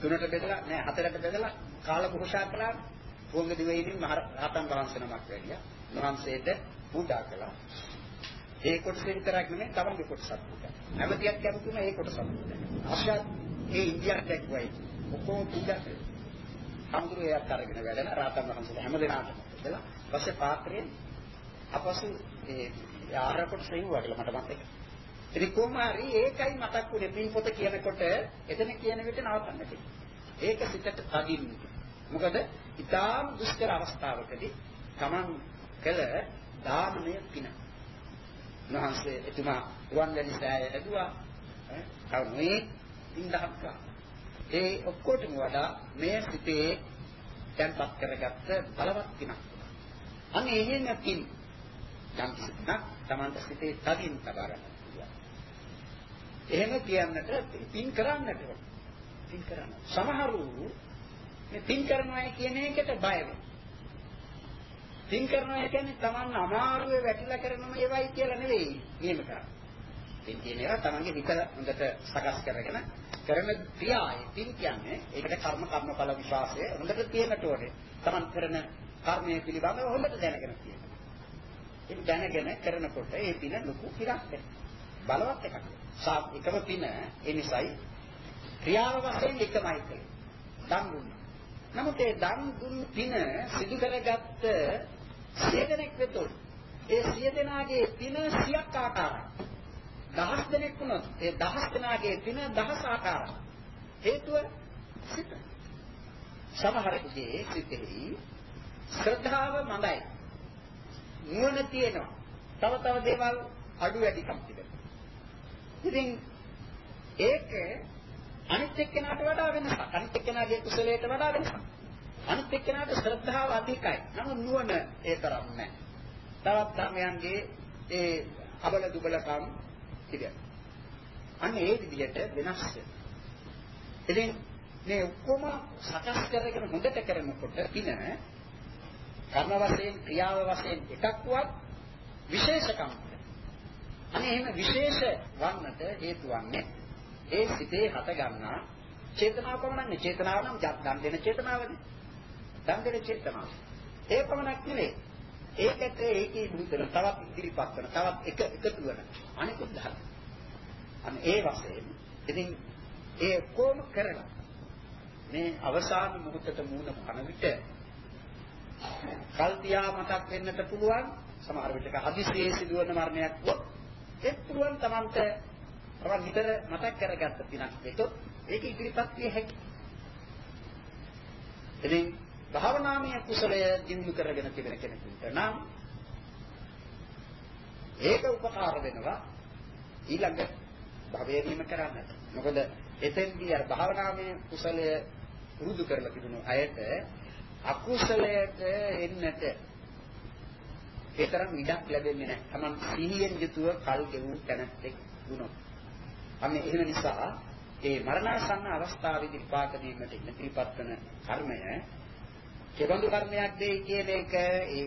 තුනට බෙදලා නෑ හතරට බෙදලා කාල භෝෂා කළා. වොංග දිවයිනින් මහ රහතන් වහන්සේ නමක් වැඩියා. වහන්සේට පූජා කළා. ඒ කොටස විතරක් නෙමෙයි තමන්ගේ කොටසක් පූජා. ඇමතියක් කැමතුන ඒ කොටසක් පූජා. ආශාත් ඒ ඉන්දියාට එක්වයි. ඔක්කොම පූජා කළා. හඳුරු එයත් අරගෙන වැඩන රහතන් වහන්සේලා හැම දිනකටම ඉඳලා පස්සේ පාත්‍රයෙන් අපසු ඒ ආර කොටස ඉවුවා කියලා මට මතකයි. ඉතින් කොහොම හරි ඒකයි මතක් වුනේ පින් පොත කියනකොට එතන කියන විට නවත්තන්න තියෙනවා. ඒක සිතට තදින්. මොකද ඊටාම් දුෂ්කර අවස්ථාවකදී Taman කළ දානමය පින. උන්වහන්සේ එතුමා රුවන්වැලි සෑය ඇදුවා. කවුනේ පින්දහක් ඒ ඔක්කොටම වඩා මේ සිතේ තැන්පත් කරගත්ත බලවත් පිනක්. අන්න එහෙම පින් යම් සිතක් Tamanta සිතේ තදින් තබා ගන්න පුළුවන්. එහෙම කියන්නට පින් කරන්නට පින් කරන්න. සමහරු මේ පින් කරනවා කියන එකට බය වෙනවා. පින් කරනවා කියන්නේ Taman අමාරුවේ වැටිලා කරනම ඒවයි කියලා නෙවෙයි නියම කරන්නේ. පින් කියන ඒවා Tamanගේ හිත හොඳට සකස් කරගෙන කරන ක්‍රියාවයි. පින් කියන්නේ ඒකට කර්ම කර්මඵල විශ්වාසය හොඳට තියෙනට ඕනේ. Taman කරන කර්මයේ පිළිබඳව හොඳට දැනගෙන තියෙනවා. ඒක දැනගෙන කරනකොට ඒ පින ලොකු පිරක් බලවත් එකක්. එකම පින ඒ නිසායි ක්‍රියාව වශයෙන් එකමයි කලේ. දන් දුන්නා. නමුත් ඒ දන් දුන් පින සිදු කරගත්ත සිය දෙනෙක් වෙතොත් ඒ සිය දෙනාගේ පින සියක් ආකාරයි. දහස් දෙනෙක් වුණොත් ඒ දහස් දෙනාගේ පින දහස් ආකාරයි. හේතුව සිත. සමහරකගේ සිතෙහි ශ්‍රද්ධාව මඳයි. නුවණ තියෙනවා. තව තව දේවල් අඩු වැඩිකම් තිබෙනවා. ඉතින් ඒක අනිත් එක්කෙනාට වඩා වෙනසක්. අනිත් එක්කෙනාගේ කුසලයට වඩා වෙනසක්. අනිත් එක්කෙනාට ශ්‍රද්ධාව අධිකයි. නමුත් නුවණ ඒ තරම් නැහැ. තවත් ධර්මයන්ගේ ඒ අබල දුබලකම් තිබෙනවා. අන්න ඒ විදිහට වෙනස් ඉතින් මේ ඔක්කොම සකස් කරගෙන හොඳට කරනකොට පින කර්ම වශයෙන් ක්‍රියාව වශයෙන් එකක්වත් විශේෂකම්. අනේ එහෙම විශේෂ වන්නට හේතු වන්නේ ඒ සිතේ හට ගන්නා චේතනාව පමණක් චේතනාව නම් දන් දෙන චේතනාවනේ. දන් දෙන චේතනාව. ඒ පමණක් නෙවෙයි. ඒකට ඒකේ මුතන තවත් ඉදිරිපත් කරන තවත් එක එකතු වෙන අනිකුත් ධර්ම. අන්න ඒ වශයෙන් ඉතින් ඒ කොම කරලා මේ අවසාන මොහොතට මූණ පන විට කල්පියා මතක් වෙන්නට පුළුවන් සමහර විටක හදිසියේ සිදුවන මරණයක් වොත් ඒත් පුළුවන් Tamante තමන් හිතට මතක් කරගත්ත පිනක් වෙතොත් ඒක ඉදිරිපත් විය හැකියි. ඉතින් භාවනාමය කුසලය දිනු කරගෙන තිබෙන කෙනෙකුට නම් ඒක උපකාර වෙනවා ඊළඟ භවයේදීම කරන්නට. මොකද එතෙන්දී අර භාවනාමය කුසලය පුරුදු කරලා තිබුණු අයට අකුසලයට එන්නට ඒතරම් ඉඩක් ලැබෙන්නේ නැහැ. Taman සිහියෙන් යුතුව කල් ගෙවූ තැනැත්තෙක් වුණොත්. අන්න එහෙම නිසා ඒ මරණාසන්න අවස්ථාවේදී විපාක දීමට ඉදිරිපත් කරන කර්මය කෙබඳු කර්මයක් දෙයි කියන එක ඒ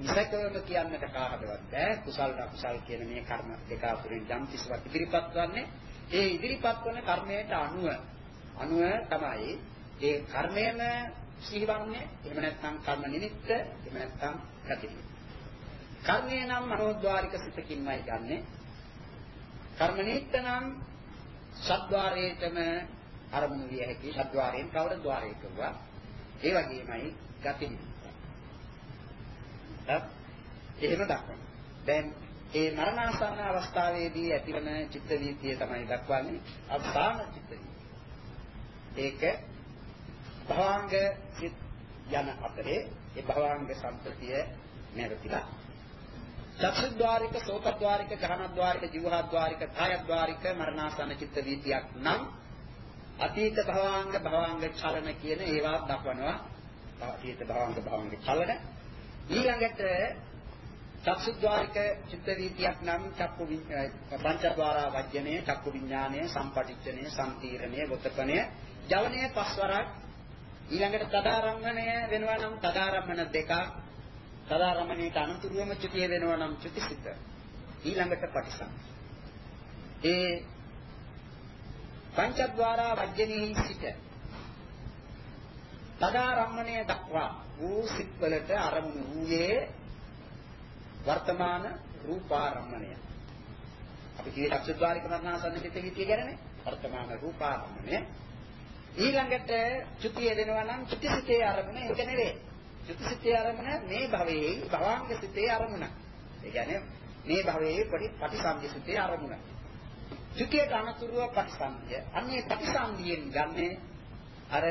විසකවම කියන්නට කාටවත් බෑ කුසල අකුසල් කියන මේ කර්ම දෙක අතරින් යම් කිසිවක් ඉදිරිපත් වන්නේ ඒ ඉදිරිපත් වන කර්මයට අනුව අනුව තමයි ඒ කර්මයම සිහිවන්නේ එහෙම නැත්නම් කර්ම නිමිත්ත එහෙම නැත්නම් ගතිය කර්මය නම් මනෝද්වාරික සිතකින්මයි ගන්නෙ. කර්ම නිමිත්ත නම් සද්්වාරයේතම අරමුණු විය හැකි සද්්වාරයෙන් කවර ద్వාරයක වුණා ඒ වගේමයි ගති එහෙම දක්වනවා දැන් ඒ මරණාසන්න අවස්ථාවේදී ඇතිවන චිත්ත වීතිය තමයි දක්වන්නේ අවසාන චිත්ත ඒක භවංග චිත් යන අතරේ ඒ භවංග සම්පතිය නැවතිලා චක්ෂුද්්වාරික, සෝතද්්වාරික, ගහනද්්වාරික, ජීවහද්්වාරික, කායද්්වාරික මරණාසන්න චිත්ත වීතියක් නම් අතීත භවාංග භවාංග චලන කියන ඒවා දක්වනවා. අතීත භවාංග භවාංග චලන ඊළඟට චක්ෂුද්්වාරික චිත්ත වීතියක් නම් චක්කු පංචද්වාරා වජ්ජනේ චක්කු විඥානය සම්පටිච්ඡනේ සම්තීරණය වතපණය ජවනය පස්වරක් ඊළඟට තදාරම්මණය වෙනවා නම් තදාරම්මන දෙකක් සදාරමණයට අනුතුරුවම චුතිය වෙනවා නම් චුතිසිත. ඊළඟට පටිසම්. ඒ පංචද්වාරා වජ්ජනෙහි සිට තදාරම්මණය දක්වා වූ සිත්වලට අරමුණු වූයේ වර්තමාන රූපාරම්මණය. අපි කියේ චක්ෂුද්වාරික මරණාසන්න චිත්ත විතිය ගැනනේ වර්තමාන රූපාරම්මණය. ඊළඟට චුතිය දෙනවා නම් චුතිසිතේ අරමුණ ඒක නෙවෙයි. චුතිසිතේ අරමුණ මේ භවයේ භවාංග සිතේ අරමුණ. ඒ කියන්නේ මේ භවයේ පටිසම්භිසිතේ අරමුණ. චුතියට අනතුරුව පටිසම්භිය. අන්නේ පටිසම්භියෙන් ගන්නේ අර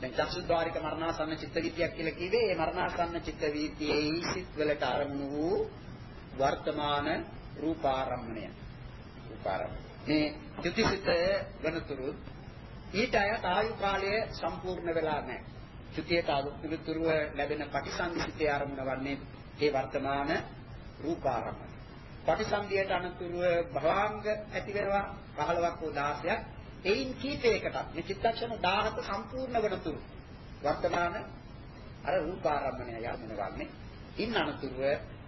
දැන් චක්සුද්්වාරික මරණාසන්න චිත්ත වීතියක් කියලා කිව්වේ ඒ මරණාසන්න චිත්ත වීතියේ සිත් වලට අරමුණු වූ වර්තමාන රූපාරම්මණය. රූපාරම්මණය. මේ චුතිසිත වෙනතුරු ඊට අයත් ආයු කාලය සම්පූර්ණ වෙලා නැහැ. චුතියට අනුතුරුව ලැබෙන පටිසන්ධිසිතේ ආරම්භන වන්නේ ඒ වර්තමාන රූපාරම්මණය. පටිසන්ධියට අනුතුරුව භවාංග ඇති වෙනවා 15ක් හෝ 16ක්. එයින් කීපයකට මේ චිත්තක්ෂණ 17 සම්පූර්ණ වෙනතුරු වර්තමාන අර රූපාරම්මණය යන්න වන්නේ. ඉන්න අනුතුරුව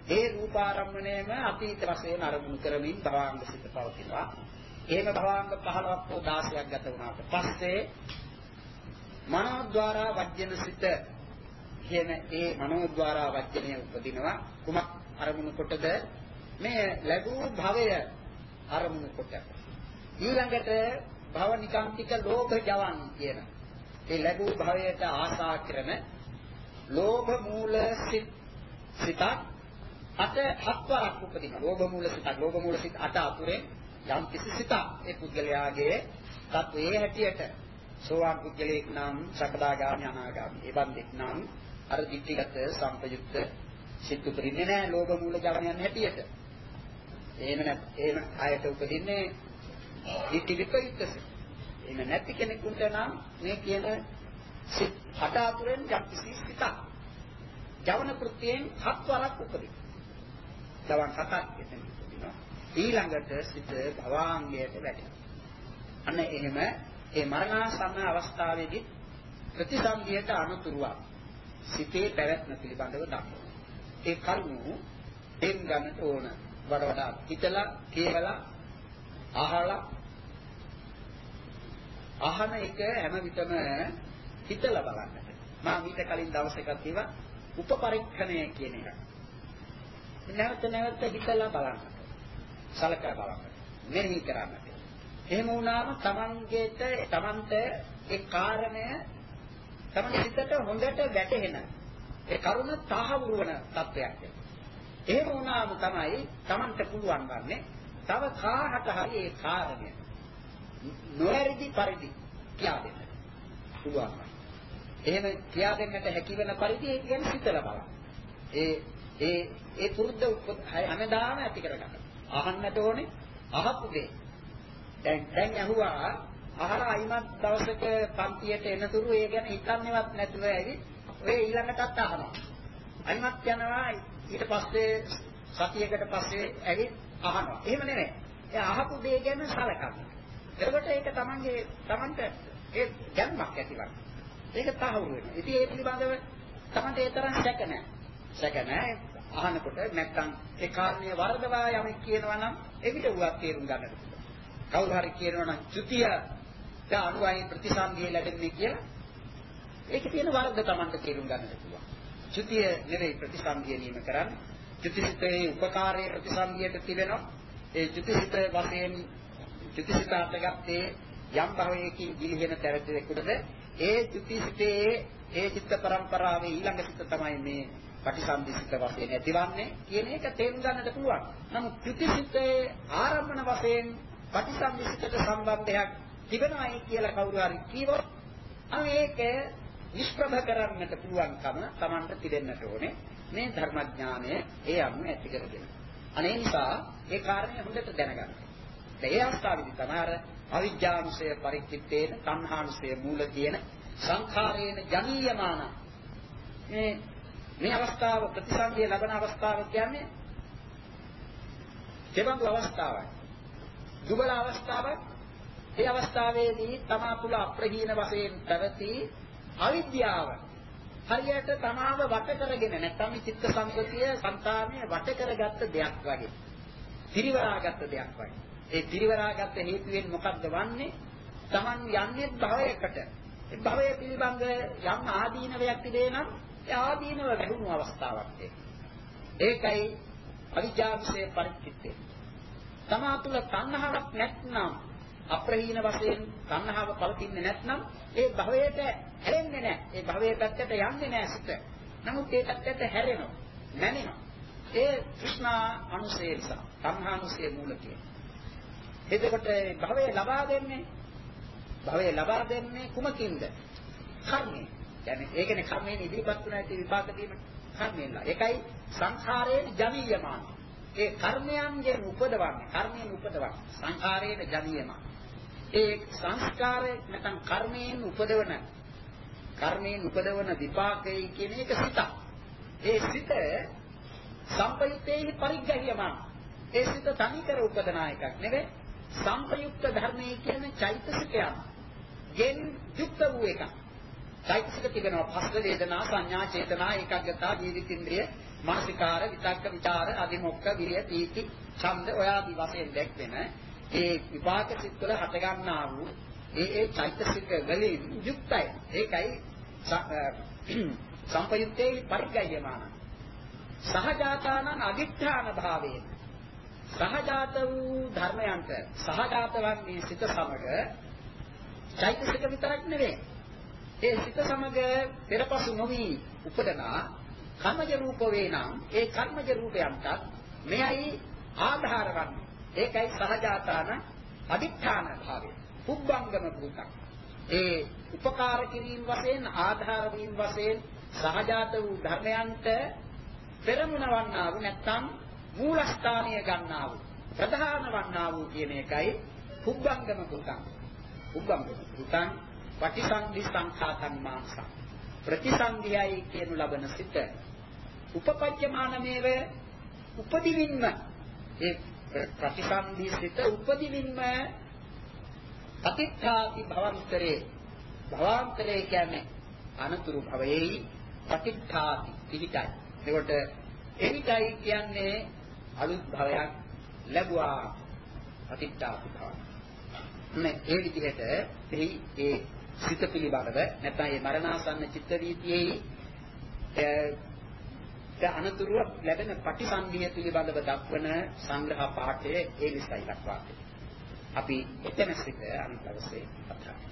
ඒ රූපාරම්මණයම අතීත වශයෙන් අරමුණු කරමින් භවාංග සිත පවතිනවා. එහෙම භවාංග 15ක් හෝ 16ක් ගත වුණාට පස්සේ මනෝද්වාරා වජ්ජන සිත කියන ඒ මනෝද්වාරා වජ්ජනය උපදිනවා. කුමක් අරමුණු කොටද? මේ ලැබූ භවය අරමුණු කොට. ඊළඟට භව නිකාන්තික ලෝභ ජවන් කියන ඒ ලැබූ භවයට ආශා කරන ලෝභ මූල සිත් සිතක් අට හත්වරක් උපදිනවා. ලෝභ මූල සිතක් ලෝභ මූල සිත් අට අතුරෙන් යම් කිසි සිතක් ඒ පුද්ගලයාගේ තත්වයේ හැටියට සෝවාන් පුද්ගලයෙක් නම් සකදාගාමී අනාගාමී ඒ බන්දෙක් නම් අර ditthිගත සම්පයුක්ත සිත් උපදින්නේ නැහැ ලෝභ මූල ජවනයන් හැටියට එහෙම නැත් එහෙම ආයත උපදින්නේ ditthි විපරිත සිත් එහෙම නැති කෙනෙකුට නම් මේ කියන සිත් හට අතුරෙන් යම් කිසි සිතක් ජවන කෘත්‍යයෙන් හත්වරක් උපදින. ජවන් හතක් එතන උපදිනවා. ඊළඟට සිත භවාංගයට වැටෙනවා. අන්න එහෙම ඒ මරණාසන්න අවස්ථාවේදී ප්‍රතිසන්දියට අනුතුරුවක් සිතේ පැවැත්ම පිළිබඳව දක්වනවා. ඒ කරුණු තේරුම් ගන්නට ඕන. වඩ වඩා හිතලා කියවලා අහලා අහන එක හැම විටම හිතලා බලන්නට. මම ඊට කලින් දවසක කිව්වා උපපරීක්ෂණය කියන එක. නැවත නැවත හිතලා බලන්න. සලකා බලන්න. මෙනෙහි කරන්න. එහෙම වුණාම Tamangeට Tamante ඒ කාරණය Taman හිතට හොඳට වැටහෙන ඒ කරුණ තහවුරු වෙන තත්වයක් එහෙම වුණාම තමයි Tamante පුළුවන් වන්නේ තව කාහට හරි ඒ කාරණය නොවැරදි පරිදි කියා දෙන්න පුළුවන්. එහෙම කියා දෙන්නට හැකි වෙන පරිදි ඒ කියන්නේ සිතලා බලන්න. ඒ ඒ ඒ පුරුද්ද හැමදාම ඇති කරගන්න. අහන්නට ඕනේ අහපු දේ. දැන් දැන් ඇහුවා අහලා අයිමත් දවසක පන්තියට එනතුරු ඒ ගැන හිතන්නේවත් නැතුව ඇවිත් ඔය ඊළඟටත් අහනවා. අයිමත් යනවා ඊට පස්සේ සතියකට පස්සේ ඇවිත් අහනවා. එහෙම නෙමෙයි. ඒ අහපු දේ ගැන සලකන්න. එතකොට ඒක තමන්ගේ තමන්ට ඒ ගැම්මක් ඇතිවන්නේ. ඒක තහවුරු වෙනවා. ඉතින් ඒ පිළිබඳව තමන්ට ඒ තරම් සැක නැහැ. සැක නැහැ. අහනකොට නැත්තම් ඒ කාරණේ වර්ධවා යමක් කියනවා නම් එවිට උගක් තේරුම් ගන්නට පුළුවන්. කවුරු හරි කියනවා නම් ත්‍ෘතිය අනුවයි ප්‍රතිසන්දිය ලැබෙන්නේ කියලා ඒකේ තියෙන වර්ධ Tamanට තේරුම් ගන්නට පුළුවන්. ත්‍ෘතිය නෙවෙයි ප්‍රතිසන්දිය නියම කරන්නේ. ත්‍ෘතිසිතේ උපකාරයේ ප්‍රතිසන්දියට තිබෙනවා. ඒ ත්‍ෘතිසිත වශයෙන් ත්‍ෘතිසිත අටගත්තේ යම් භවයකින් ගිලිහෙන තරටෙකුටද ඒ ත්‍ෘතිසිතේ ඒ චිත්ත පරම්පරාවේ ඊළඟ සිත තමයි මේ පටිසන්ධිසිත වශයෙන් ඇතිවන්නේ කියන එක තේරුම් ගන්නට පුළුවන්. නමුත් ත්‍ෘතිසිතේ ආරම්භන වශයෙන් පටිසන්ධිසිතට සම්බන්ධයක් තිබෙනවායි කියලා කවුරු හරි කිව්වොත් අන්න ඒක නිෂ්ප්‍රභ කරන්නට පුළුවන්කම Tamanට තිබෙන්නට ඕනේ. මේ ධර්මඥානය ඒ අනුව ඇති කරගෙන. අනේ නිසා ඒ කාරණේ හොඳට දැනගන්න. ඒ අවස්ථාවේදී තමයි අවිජ්ජානුසය පරික්කිත්තේන තණ්හානුසය මූල කියන සංඛාරේන ජනීයමාන මේ මේ අවස්ථාව ප්‍රතිසන්දිය ලබන අවස්ථාව කියන්නේ දෙවඟු අවස්ථාවයි. දුබල අවස්ථාවක්. ඒ අවස්ථාවේදී තමා තුළ අප්‍රහීන වශයෙන් පැවති අවිද්‍යාව හරියට තමාව වට කරගෙන නැත්නම් මේ චිත්ත සංගතිය సంతානය වට කරගත්ත දෙයක් වගේ. තිරිවරාගත්ත දෙයක් වගේ. ඒ තිරිවරාගත්ත හේතුවෙන් මොකද්ද වන්නේ? Taman යන්නේ භවයකට. ඒ භවය පිළිබඳ යම් ආදීනවයක් තිබේ නම් ඒ ආදීනව වැහුණු අවස්ථාවක් ඒකයි අවිජ්ජාවිෂය පරිච්ඡිත්තේ. තමා තුළ තණ්හාවක් නැත්නම් අප්‍රහීන වශයෙන් තණ්හාව පවතින්නේ නැත්නම් ඒ භවයට හැරෙන්නේ නැහැ. ඒ භවයේ පැත්තට යන්නේ නැහැ සිත. නමුත් ඒ පැත්තට හැරෙනවා. නැනෙනවා. ඒ કૃષ્ණා අනුසය නිසා තණ්හා අනුසය මූලකය. එතකොට භවය ලබා දෙන්නේ භවය ලබා දෙන්නේ කුමකින්ද? කර්මයෙන්. يعني ඒ කියන්නේ කර්මයෙන් ඉදිරිපත් වුණ ඇති විපාක දීම කර්මයෙන්ලා. ඒකයි සංඛාරයේ ජනීයමාන. ඒ කර්මයන්ගෙන් උපදවන්නේ කර්මයෙන් උපදවන්නේ සංඛාරයේ ජනීයමාන. ඒ සංස්කාරය නැත්නම් කර්මයෙන් උපදවන කර්මයෙන් උපදවන විපාකය කියන එක සිත. ඒ සිත සම්පයුත්තේ පරිග්‍රහියමාන. ඒ සිත තනිකර උපදනා එකක් නෙවෙයි. සම්පයුක්ත ධර්මයේ කියන චෛතසිකයන්. ගෙන් යුක්ත වූ එකක්. චෛතසික තිබෙනවා. පස්ස වේදනා සංඥා චේතනා ඒකග්ගතා ජීවිතින්ද්‍රිය මානසිකාර විතක්ක ਵਿਚාර අදිමොක්ක විරිය පීති ඡන්ද ඔය ආදී වශයෙන් දැක්වෙන ඒ විපාක සිත්වල හට ගන්නා වූ ඒ ඒ චෛතසික වලින් යුක්තයි. ඒකයි සම්පයුත්තේ පරිග්‍රහ්‍යමාන. සහජාතානං අදිඨාන භාවයෙන් සහජාත වූ ධර්මයන්ට සහජාත වන්නේ සිත සමග චෛතසික විතරක් නෙවෙයි. ඒ සිත සමග පෙරපසු නොවි උපදනා කර්මජ රූප වේ නම් ඒ කර්මජ රූපයන්ට මෙයයි ආධාර වන්නේ. ඒකයි සහජාතාන අදිඨාන භාවය. පුබ්බංගම භූතක්. ඒ උපකාර කිරීම වශයෙන් ආධාර වීම වශයෙන් සහජාත වූ ධර්මයන්ට පෙරමුණ වන්නා වූ නැත්නම් මූලස්ථානීය ගන්නා වූ ප්‍රධාන වන්නා වූ කියන එකයි පුබ්බංගම භූතක්. පුබ්බංගම භූතං පටිසන්ධි සංඛාතං මාංශ ප්‍රතිසන්ධියයි කියනු ලබන සිත උපපජ්ජමානමේව උපදිවින්ම ඒ ප්‍රතිසන්ධි සිත උපදිවින්ම අතිත්ථාති භවන්තරේ භවාන්තරේ කියන්නේ අනතුරු භවයේයි ප්‍රතිත්ථාති පිහිටයි. එතකොට එවිටයි කියන්නේ අලුත් භවයක් ලැබුවා ප්‍රතිත්ථාති භව. මේ ඒ විදිහට එහි ඒ සිත පිළිබඳව නැත්නම් මේ මරණාසන්න චිත්ත වීතියේ අනතුරුව ලැබෙන පටිසන්ධිය පිළිබඳව දක්වන සංග්‍රහ පාඨය ඒ නිසයි දක්වන්නේ. අපි එතන සිට අනිත් දවසේ කතා කරමු.